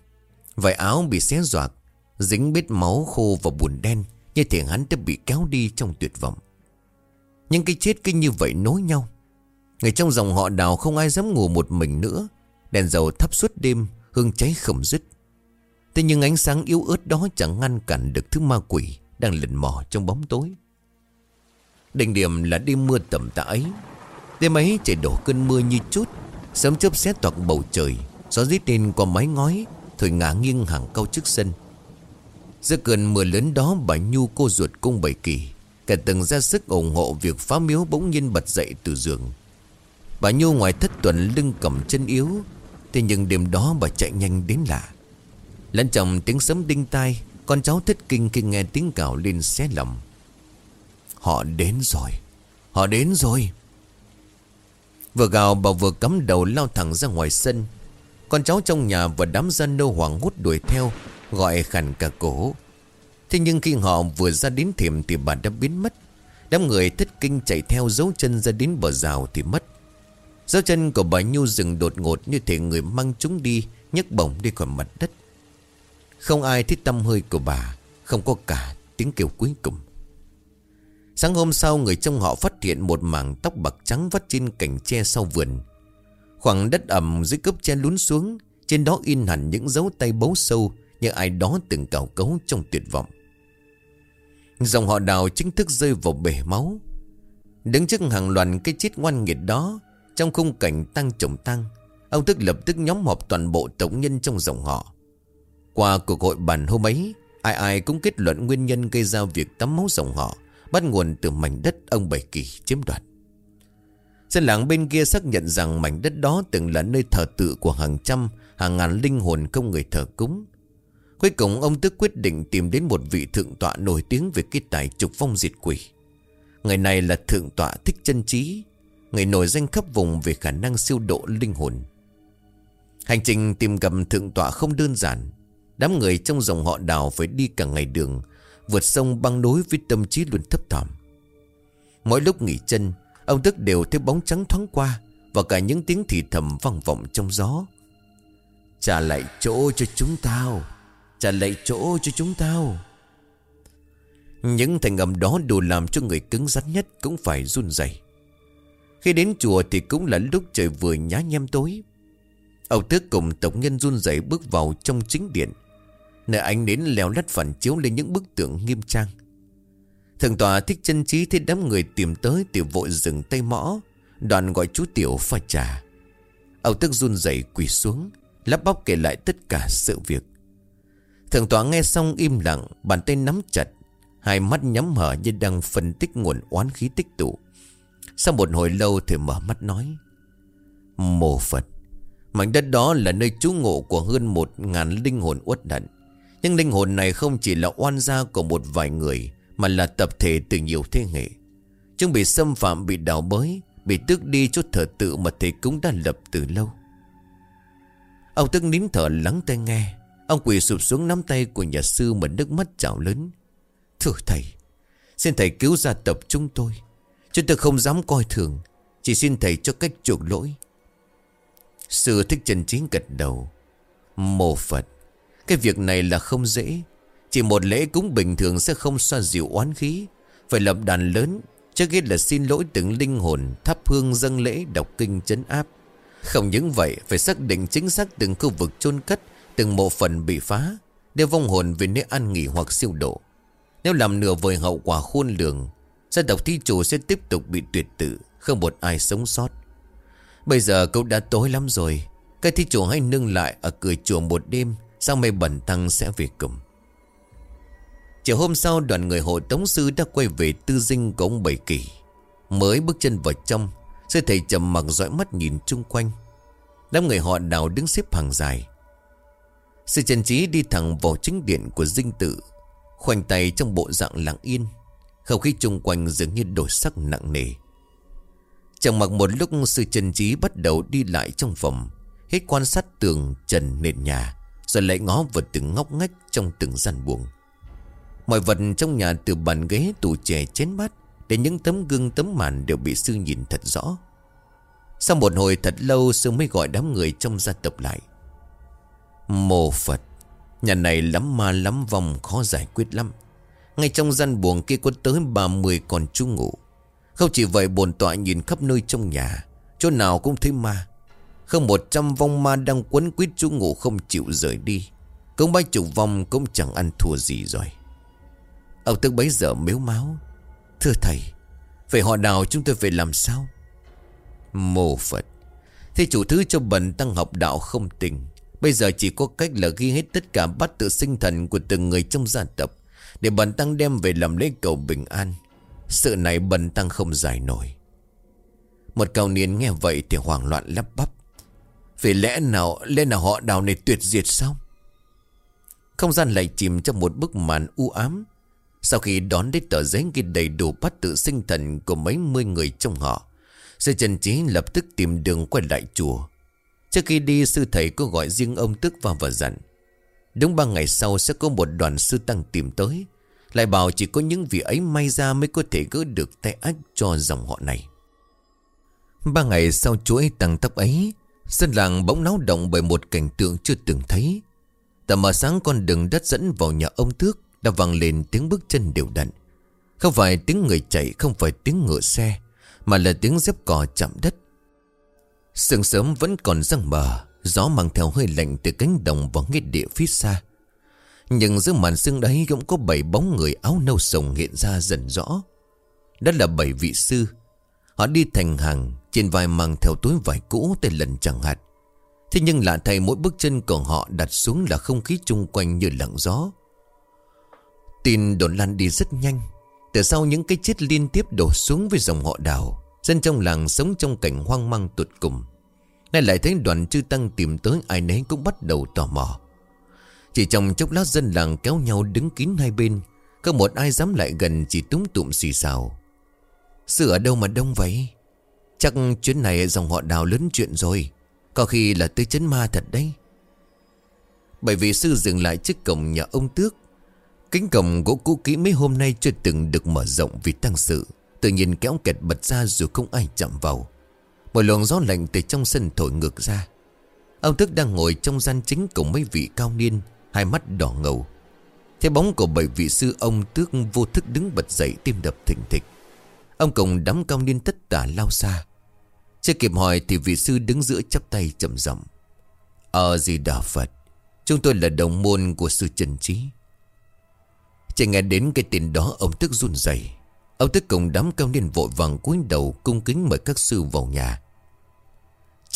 Vài áo bị xé doạc, dính bết máu khô và buồn đen, như thể hắn đã bị kéo đi trong tuyệt vọng. Nhưng cái chết cứ như vậy nối nhau. Người trong dòng họ đào không ai dám ngủ một mình nữa. Đèn dầu thắp suốt đêm, hương cháy không dứt. Thế nhưng ánh sáng yếu ớt đó chẳng ngăn cản được thứ ma quỷ đang lần mò trong bóng tối. Đỉnh điểm là đêm mưa tầm tã ấy Đêm ấy trời đổ cơn mưa như chút Sớm chớp xét toạc bầu trời Gió rít lên qua mái ngói Thổi ngả nghiêng hàng cao trước sân Giữa cơn mưa lớn đó bà Nhu cô ruột cung bảy kỳ Cả từng ra sức ủng hộ việc phá miếu bỗng nhiên bật dậy từ giường Bà Nhu ngoài thất tuần lưng cầm chân yếu Thế nhưng đêm đó bà chạy nhanh đến lạ. Lẫn chồng tiếng sấm đinh tai, Con cháu thất kinh khi nghe tiếng cào lên xé lòng. Họ đến rồi, Họ đến rồi. Vừa gào bà vừa cắm đầu lao thẳng ra ngoài sân. Con cháu trong nhà và đám dân nô hoàng hút đuổi theo, Gọi khẳng cả cổ. Thế nhưng khi họ vừa ra đến thềm Thì bà đã biến mất. Đám người thất kinh chạy theo dấu chân ra đến bờ rào thì mất. Dấu chân của bà Nhu dừng đột ngột Như thể người mang chúng đi nhấc bổng đi khỏi mặt đất. Không ai thích tâm hơi của bà Không có cả tiếng kêu cuối cùng. Sáng hôm sau người trong họ phát hiện một mảng tóc bạc trắng vắt trên cành tre sau vườn. Khoảng đất ẩm dưới cốc tre lún xuống, Trên đó in hẳn những dấu tay bấu sâu Như ai đó từng cào cấu trong tuyệt vọng. Dòng họ đào chính thức rơi vào bể máu. Đứng trước hàng loạt cái chết ngoan nghiệt đó trong khung cảnh tăng chồng tăng Ông Thức lập tức nhóm họp toàn bộ tổng nhân trong dòng họ Qua cuộc hội bàn hôm ấy Ai ai cũng kết luận nguyên nhân gây ra việc tắm máu dòng họ Bắt nguồn từ mảnh đất ông Bảy Kỳ chiếm đoạt Dân làng bên kia xác nhận rằng mảnh đất đó từng là nơi thờ tự của hàng trăm, hàng ngàn linh hồn không người thờ cúng. Cuối cùng ông Tức quyết định tìm đến một vị thượng tọa nổi tiếng về cái tài trục phong diệt quỷ. ngày này là thượng tọa thích chân trí, người nổi danh khắp vùng về khả năng siêu độ linh hồn. Hành trình tìm gặp thượng tọa không đơn giản. Đám người trong dòng họ đào phải đi cả ngày đường, vượt sông băng đối với tâm trí luôn thấp thỏm. Mỗi lúc nghỉ chân, Ông Tức đều thấy bóng trắng thoáng qua Và cả những tiếng thì thầm vang vọng trong gió Trả lại chỗ cho chúng tao Trả lại chỗ cho chúng tao Những thành âm đó đủ làm cho người cứng rắn nhất Cũng phải run rẩy. Khi đến chùa thì cũng là lúc trời vừa nhá nhem tối. Âu Tước cùng tổng nhân run rẩy bước vào trong chính điện. Nơi ánh đến leo lắt phản chiếu lên những bức tượng nghiêm trang. Thượng tòa thích chân trí thấy đám người tìm tới Tiểu vội dừng tay mõ, Đoàn gọi chú Tiểu pha trà. Âu Tước run rẩy quỳ xuống, Lắp bóc kể lại tất cả sự việc. Thượng tòa nghe xong im lặng, Bàn tay nắm chặt, Hai mắt nhắm mở như đang phân tích nguồn oán khí tích tụ. Sau một hồi lâu thì mở mắt nói Mồ Phật, Mảnh đất đó là nơi trú ngụ của hơn một ngàn linh hồn uất đận. Nhưng linh hồn này không chỉ là oan gia của một vài người, mà là tập thể từ nhiều thế hệ. Chúng bị xâm phạm, bị đào bới, Bị tước đi chút thờ tự mà thầy cúng đã lập từ lâu. Ông tức nín thở lắng tai nghe. Ông quỳ sụp xuống nắm tay của nhà sư Mà nước mắt trào lớn. Thưa thầy, Xin thầy cứu gia tập chúng tôi. Chúng tôi không dám coi thường. Chỉ xin thầy cho cách chuộc lỗi. Sư thích chân chính gật đầu. Mô Phật, Cái việc này là không dễ. Chỉ một lễ cúng bình thường sẽ không xoa dịu oán khí. Phải lập đàn lớn, Trước hết là xin lỗi từng linh hồn Thắp hương dâng lễ, đọc kinh, chấn áp. Không những vậy, Phải xác định chính xác từng khu vực chôn cất, Từng mộ phần bị phá, Để vong hồn về nơi ăn nghỉ hoặc siêu độ. Nếu làm nửa vời hậu quả khôn lường Gia tộc thi chủ sẽ tiếp tục bị tuyệt tự, Không một ai sống sót. Bây giờ cậu đã tối lắm rồi, Cái thi chủ hãy nâng lại Ở cửa chùa một đêm Sau mây bẩn tăng sẽ về cùng? Chiều hôm sau, đoàn người hộ tống sư đã quay về tư dinh của ông Bảy Kỳ. Mới bước chân vào trong, Sư thầy trầm mặc dõi mắt nhìn chung quanh. Đám người họ đào đứng xếp hàng dài. Sư trần trí đi thẳng vào chính điện của dinh tự, Khoanh tay trong bộ dạng lặng yên. Không khí chung quanh dường như đổi sắc nặng nề. Chẳng mặc một lúc sư trần trí bắt đầu đi lại trong phòng, Hết quan sát tường trần nền nhà, Rồi lại ngó vào từng ngóc ngách trong từng gian buồng. Mọi vật trong nhà từ bàn ghế, tủ chè, chén bát Đến những tấm gương, tấm màn đều bị sư nhìn thật rõ. Sau một hồi thật lâu, sư mới gọi đám người trong gia tộc lại. Mồ Phật, Nhà này lắm ma lắm vòng khó giải quyết lắm. Ngay trong gian buồng kia có tới ba mươi còn chú ngủ. Không chỉ vậy bồn tọa nhìn khắp nơi trong nhà. Chỗ nào cũng thấy ma. Không một trăm vong ma đang quấn quýt chú ngủ không chịu rời đi. Cũng ba chục vong cũng chẳng ăn thua gì rồi. Ông tức bấy giờ miếu máu. Thưa thầy Vậy họ nào chúng tôi phải làm sao? Mô Phật, Thế chủ thứ cho bần tăng học đạo không tình. Bây giờ chỉ có cách là ghi hết tất cả bát tự sinh thần của từng người trong gia tộc. Để bần tăng đem về làm lễ cầu bình an. Sự này bần tăng không giải nổi. Một cao niên nghe vậy thì hoảng loạn lắp bắp. Vì lẽ nào lẽ nào họ đào này tuyệt diệt sao? Không gian lại chìm trong một bức màn u ám. Sau khi đón đến tờ giấy ghi đầy đủ bắt tự sinh thần của mấy mươi người trong họ, Sư Trần Trí lập tức tìm đường quay lại chùa. Trước khi đi, sư thầy có gọi riêng ông Tức vào và dặn Đúng ba ngày sau sẽ có một đoàn sư tăng tìm tới. Lại bảo chỉ có những vị ấy may ra mới có thể gỡ được tay ách cho dòng họ này. Ba ngày sau chuỗi tăng tóc ấy, Dân làng bỗng náo động bởi một cảnh tượng chưa từng thấy. Tầm mở sáng con đường đất dẫn vào nhà ông thước đã vang lên tiếng bước chân đều đặn. Không phải tiếng người chạy, Không phải tiếng ngựa xe, Mà là tiếng dép cò chạm đất. Sương sớm vẫn còn răng mờ. Gió mang theo hơi lạnh từ cánh đồng và nghe địa phía xa. Nhưng giữa màn sương đấy cũng có bảy bóng người áo nâu sồng hiện ra dần rõ. Đó là bảy vị sư. Họ đi thành hàng, Trên vai mang theo túi vải cũ tên lần chẳng hạt. Thế nhưng lạ thay mỗi bước chân của họ đặt xuống là không khí chung quanh như lặng gió. Tin đồn lan đi rất nhanh. Từ sau những cái chết liên tiếp đổ xuống với dòng họ đào, Dân trong làng sống trong cảnh hoang mang tụt cùng. Nay lại thấy đoàn chư tăng tìm tới, ai nấy cũng bắt đầu tò mò. Chỉ trong chốc lát dân làng kéo nhau đứng kín hai bên không một ai dám lại gần chỉ túng tụm xì xào. Sự ở đâu mà đông vậy? Chắc chuyến này dòng họ đào lớn chuyện rồi, Có khi là tới chấn ma thật đấy. Bởi vì sư dừng lại trước cổng nhà ông Tước, Kính cổng gỗ cũ kỹ mấy hôm nay chưa từng được mở rộng vì tăng sự, Tự nhiên kéo kẹt bật ra dù không ai chạm vào. Một luồng gió lạnh từ trong sân thổi ngược ra. Ông thức đang ngồi trong gian chính cùng mấy vị cao niên, Hai mắt đỏ ngầu. Thế bóng của bảy vị sư ông, Tước vô thức đứng bật dậy tim đập thình thịch. Ông cùng đám cao niên tất tả lao xa. Chưa kịp hỏi thì vị sư đứng giữa chắp tay chậm giọng. Ờ gì đà Phật, Chúng tôi là đồng môn của sư Trần Trí Chỉ nghe đến cái tên đó, ông tức run rẩy. Ông tức cùng đám cao niên vội vàng cúi đầu cung kính mời các sư vào nhà.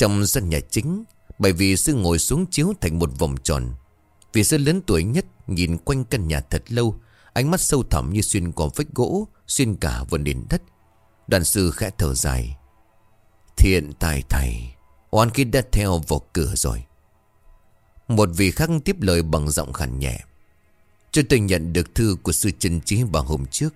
Trong sân nhà chính, Bởi vì sư ngồi xuống chiếu thành một vòng tròn. Vì sư lớn tuổi nhất Nhìn quanh căn nhà thật lâu, Ánh mắt sâu thẳm như xuyên qua vách gỗ, Xuyên cả vườn nền đất. Đoàn sư khẽ thở dài. Thiện tài thầy, Oan kia đã theo vào cửa rồi. Một vị khác tiếp lời bằng giọng khàn nhẹ. Cho tôi nhận được thư của sư chân trí vào hôm trước.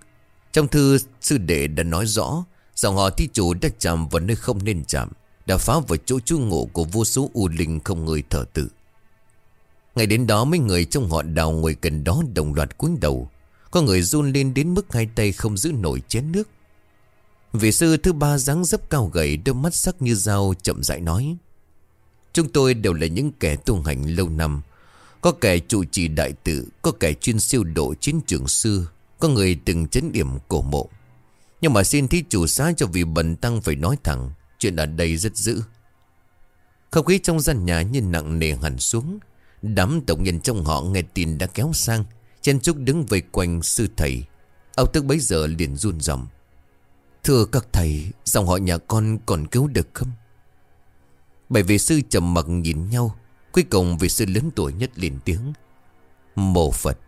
Trong thư, sư đệ đã nói rõ Dòng họ thi chủ đã chạm vào nơi không nên chạm. Đã phá vào chỗ trú ngụ của vô số u linh không người thở tự. Ngày đến đó mấy người trong họ đào ngồi gần đó đồng loạt cúi đầu. Có người run lên đến mức hai tay không giữ nổi chén nước. Vị sư thứ ba dáng dấp cao gầy, Đôi mắt sắc như dao, chậm rãi nói, Chúng tôi đều là những kẻ tu hành lâu năm. Có kẻ trụ trì đại tự, Có kẻ chuyên siêu độ chiến trường xưa Có người từng chấn điểm cổ mộ. Nhưng mà xin thí chủ xá cho vị bần tăng phải nói thẳng Chuyện ở đây rất dữ. Không khí trong gian nhà như nặng nề hẳn xuống. Đám tổng nhân trong họ nghe tin đã kéo sang. Chen trúc đứng vây quanh sư thầy. Ông tức bấy giờ liền run ròng Thưa các thầy, Dòng họ nhà con còn cứu được không? Bảy vị sư trầm mặc nhìn nhau. Cuối cùng vị sư lớn tuổi nhất liền tiếng. Mộ Phật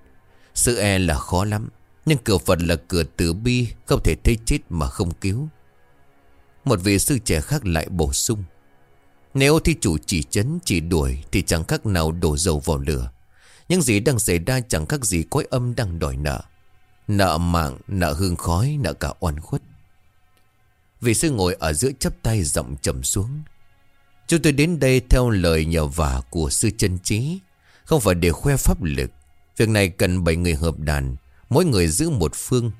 sư e là khó lắm. Nhưng cửa Phật là cửa tử bi, Không thể thấy chết mà không cứu. Một vị sư trẻ khác lại bổ sung. Nếu thi chủ chỉ chấn chỉ đuổi Thì chẳng khác nào đổ dầu vào lửa. Những gì đang xảy ra chẳng khác gì cõi âm đang đòi nợ. Nợ mạng, nợ hương khói, nợ cả oan khuất. Vị sư ngồi ở giữa chắp tay giọng trầm xuống. Chúng tôi đến đây theo lời nhờ vả của sư chân trí. Không phải để khoe pháp lực. Việc này cần 7 người hợp đàn. Mỗi người giữ một phương.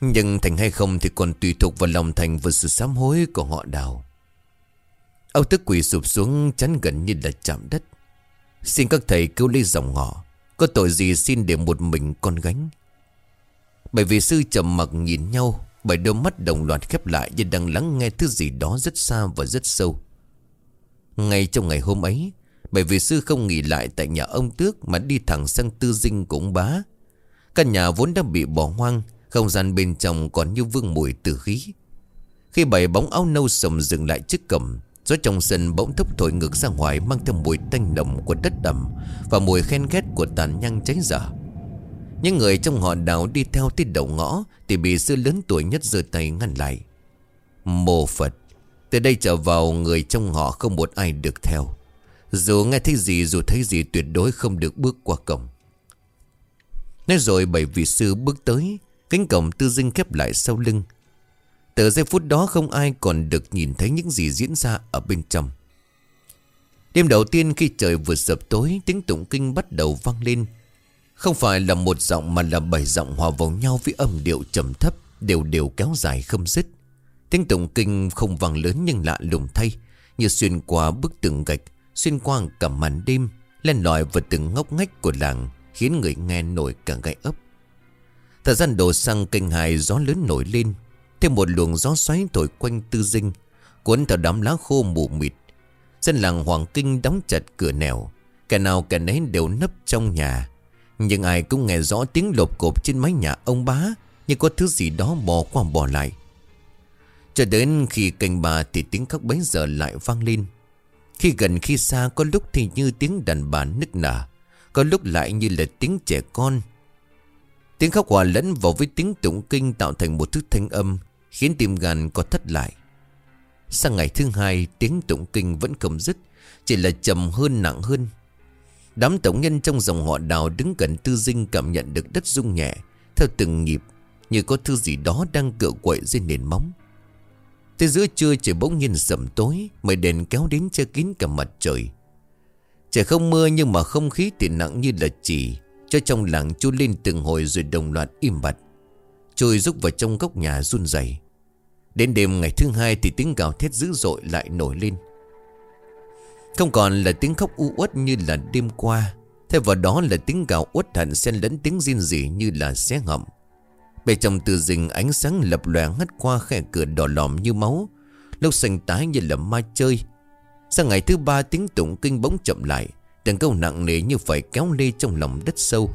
Nhưng thành hay không thì còn tùy thuộc vào lòng thành và sự sám hối của họ đào. Âu tức quỳ sụp xuống, chắn gần như là chạm đất. Xin các thầy cứu lấy dòng họ, Có tội gì xin để một mình con gánh? Bởi vì sư trầm mặc nhìn nhau, bởi đôi mắt đồng loạt khép lại Như đang lắng nghe thứ gì đó rất xa và rất sâu. Ngay trong ngày hôm ấy, Bởi vì sư không nghỉ lại tại nhà ông Tước Mà đi thẳng sang tư dinh của ông bá, Căn nhà vốn đã bị bỏ hoang không gian bên trong còn như vương mùi tử khí. Khi bảy bóng áo nâu sầm dừng lại trước cầm Gió trong sân bỗng thốc thổi ngược ra ngoài Mang theo mùi tanh nồng của đất đầm Và mùi khen ghét của tàn nhang cháy dở những người trong họ đào đi theo tới đầu ngõ Thì bị sư lớn tuổi nhất giơ tay ngăn lại. Mô Phật, Từ đây trở vào người trong họ không một ai được theo. Dù nghe thấy gì, dù thấy gì tuyệt đối không được bước qua cổng. Nói rồi bảy vị sư bước tới Cánh cổng tư dinh khép lại sau lưng. Từ giây phút đó không ai còn được nhìn thấy những gì diễn ra ở bên trong. Đêm đầu tiên khi trời vừa sập tối, Tiếng tụng kinh bắt đầu vang lên. Không phải là một giọng mà là bảy giọng hòa vào nhau với âm điệu trầm thấp, Đều đều kéo dài không dứt. Tiếng tụng kinh không vang lớn nhưng lạ lùng thay, Như xuyên qua bức tường gạch, Xuyên qua cả màn đêm Lên lỏi vào từng ngóc ngách của làng, Khiến người nghe nổi cả gai ấp Thời gian đổ sang kênh hài, gió lớn nổi lên. Thêm một luồng gió xoáy thổi quanh tư dinh, Cuốn theo đám lá khô mù mịt. Dân làng Hoàng Kinh đóng chặt cửa nẻo. Kẻ nào kẻ nấy đều nấp trong nhà. Nhưng ai cũng nghe rõ tiếng lộp cộp trên mái nhà ông bá, Như có thứ gì đó bò qua bò lại. Cho đến khi canh bà thì tiếng khóc bấy giờ lại vang lên. Khi gần khi xa, có lúc thì như tiếng đàn bà nức nở, Có lúc lại như là tiếng trẻ con. Tiếng khóc hòa lẫn vào với tiếng tụng kinh tạo thành một thứ thanh âm, Khiến tim gan có thất lại. Sang ngày thứ hai, tiếng tụng kinh vẫn không dứt, Chỉ là trầm hơn nặng hơn. Đám tổng nhân trong dòng họ đào đứng gần tư dinh cảm nhận được đất rung nhẹ, Theo từng nhịp, Như có thứ gì đó đang cựa quậy dưới nền móng. Tới giữa trưa, trời bỗng nhiên sầm tối, Mây đèn kéo đến che kín cả mặt trời. Trời không mưa nhưng mà không khí thì nặng như là chỉ cho trong làng chú lên từng hồi rồi đồng loạt im bặt, Trôi rúc vào trong góc nhà run rẩy. Đến đêm ngày thứ hai thì tiếng gào thét dữ dội lại nổi lên. Không còn là tiếng khóc u uất như là đêm qua, Thay vào đó là tiếng gào uất hận xen lẫn tiếng riêng rỉ như là xé ngậm. Bên trong từ rình ánh sáng lập lòe ngắt qua khe cửa đỏ lòm như máu, Lúc xanh tái như là ma chơi. Sang ngày thứ ba tiếng tụng kinh bỗng chậm lại Từng câu nặng nề như phải kéo lê trong lòng đất sâu.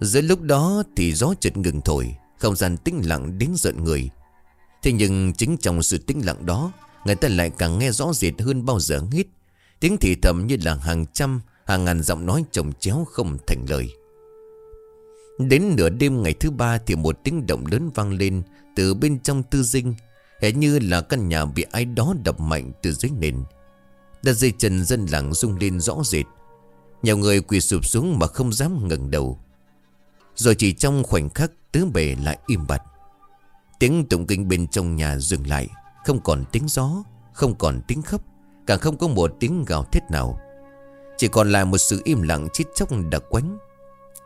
Giữa lúc đó thì gió chợt ngừng thổi, Không gian tĩnh lặng đến giận người. Thế nhưng chính trong sự tĩnh lặng đó, Người ta lại càng nghe rõ rệt hơn bao giờ hết. Tiếng thì thầm như là hàng trăm, Hàng ngàn giọng nói chồng chéo không thành lời. Đến nửa đêm ngày thứ ba Thì một tiếng động lớn vang lên Từ bên trong tư dinh. Hệ như là căn nhà bị ai đó đập mạnh từ dưới nền đã dây chân dân làng rung lên rõ rệt. Nhiều người quỳ sụp xuống mà không dám ngẩng đầu. Rồi chỉ trong khoảnh khắc, tứ bề lại im bặt. Tiếng tụng kinh bên trong nhà dừng lại. Không còn tiếng gió, Không còn tiếng khóc, Càng không có một tiếng gào thét nào. Chỉ còn lại một sự im lặng chít chóc đặc quánh.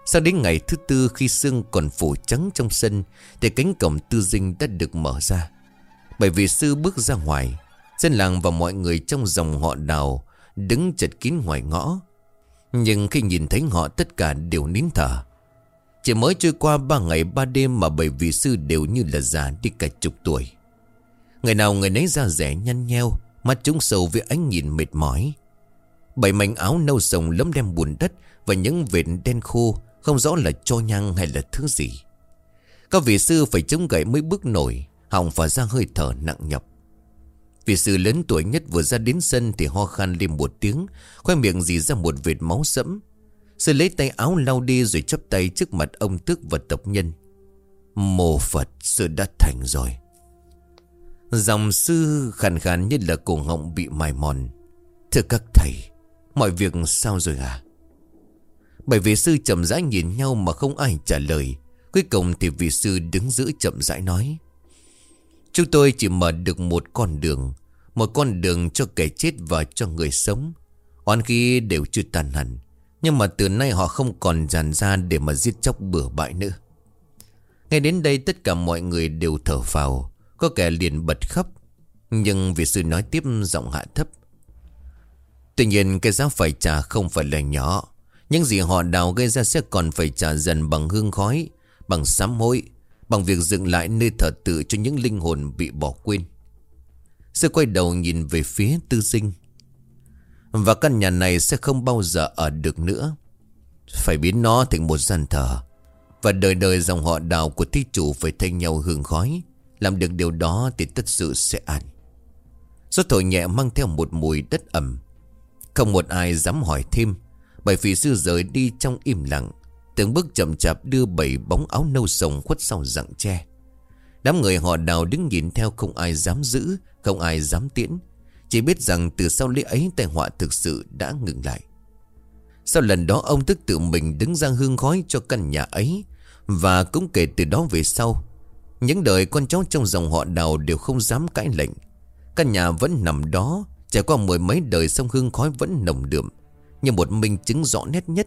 Sau đến ngày thứ tư khi sương còn phủ trắng trong sân, Thì cánh cổng tư dinh đã được mở ra. Bởi vì sư bước ra ngoài Dân làng và mọi người trong dòng họ đào Đứng chật kín ngoài ngõ Nhưng khi nhìn thấy họ tất cả đều nín thở chỉ mới trôi qua ba ngày ba đêm mà bảy vị sư đều như là già đi cả chục tuổi. Ngày nào người nấy ra rẻ nhăn nheo, mắt trúng sâu với ánh nhìn mệt mỏi. Bảy mảnh áo nâu sồng lấm đem bùn đất và những vệt đen khô không rõ là cho nhang hay là thứ gì. Các vị sư phải chống gậy mới bước nổi, họng và ra hơi thở nặng nhọc. Vị sư lớn tuổi nhất vừa ra đến sân thì ho khan lên một tiếng, khoe miệng dì ra một vệt máu sẫm. Sư lấy tay áo lau đi rồi chấp tay trước mặt ông tước và tộc nhân. Mồ Phật sư đã thành rồi. Dòng sư khàn khàn như là cổ họng bị mài mòn. Thưa các thầy, mọi việc sao rồi à? bởi vị sư chậm rãi nhìn nhau mà không ai trả lời. Cuối cùng thì vị sư đứng giữ chậm rãi nói. Chúng tôi chỉ mở được một con đường. Một con đường cho kẻ chết và cho người sống. Oan khi đều chưa tàn hẳn. Nhưng mà từ nay họ không còn dàn ra để mà giết chóc bừa bãi nữa Ngay đến đây tất cả mọi người đều thở phào Có kẻ liền bật khóc, Nhưng vị sư nói tiếp giọng hạ thấp Tuy nhiên cái giá phải trả không phải là nhỏ, Những gì họ đào gây ra sẽ còn phải trả dần bằng hương khói, Bằng sám hối Bằng việc dựng lại nơi thờ tự cho những linh hồn bị bỏ quên. Sư quay đầu nhìn về phía tư sinh. Và căn nhà này sẽ không bao giờ ở được nữa. Phải biến nó thành một gian thờ. Và đời đời dòng họ đào của thí chủ phải thay nhau hương khói. Làm được điều đó thì tất sự sẽ an. Gió thổi nhẹ mang theo một mùi đất ẩm. Không một ai dám hỏi thêm, Bởi vì sư rời đi trong im lặng. Từng bước chậm chạp đưa bảy bóng áo nâu sồng khuất sau rặng tre. Đám người họ đào đứng nhìn theo không ai dám giữ, Không ai dám tiễn. Chỉ biết rằng từ sau lễ ấy tai họa thực sự đã ngừng lại. Sau lần đó, ông tức tự mình đứng ra hương khói cho căn nhà ấy Và cũng kể từ đó về sau. Những đời con cháu trong dòng họ đào đều không dám cãi lệnh. Căn nhà vẫn nằm đó, Trải qua mười mấy đời sông hương khói vẫn nồng đượm, Như một minh chứng rõ nét nhất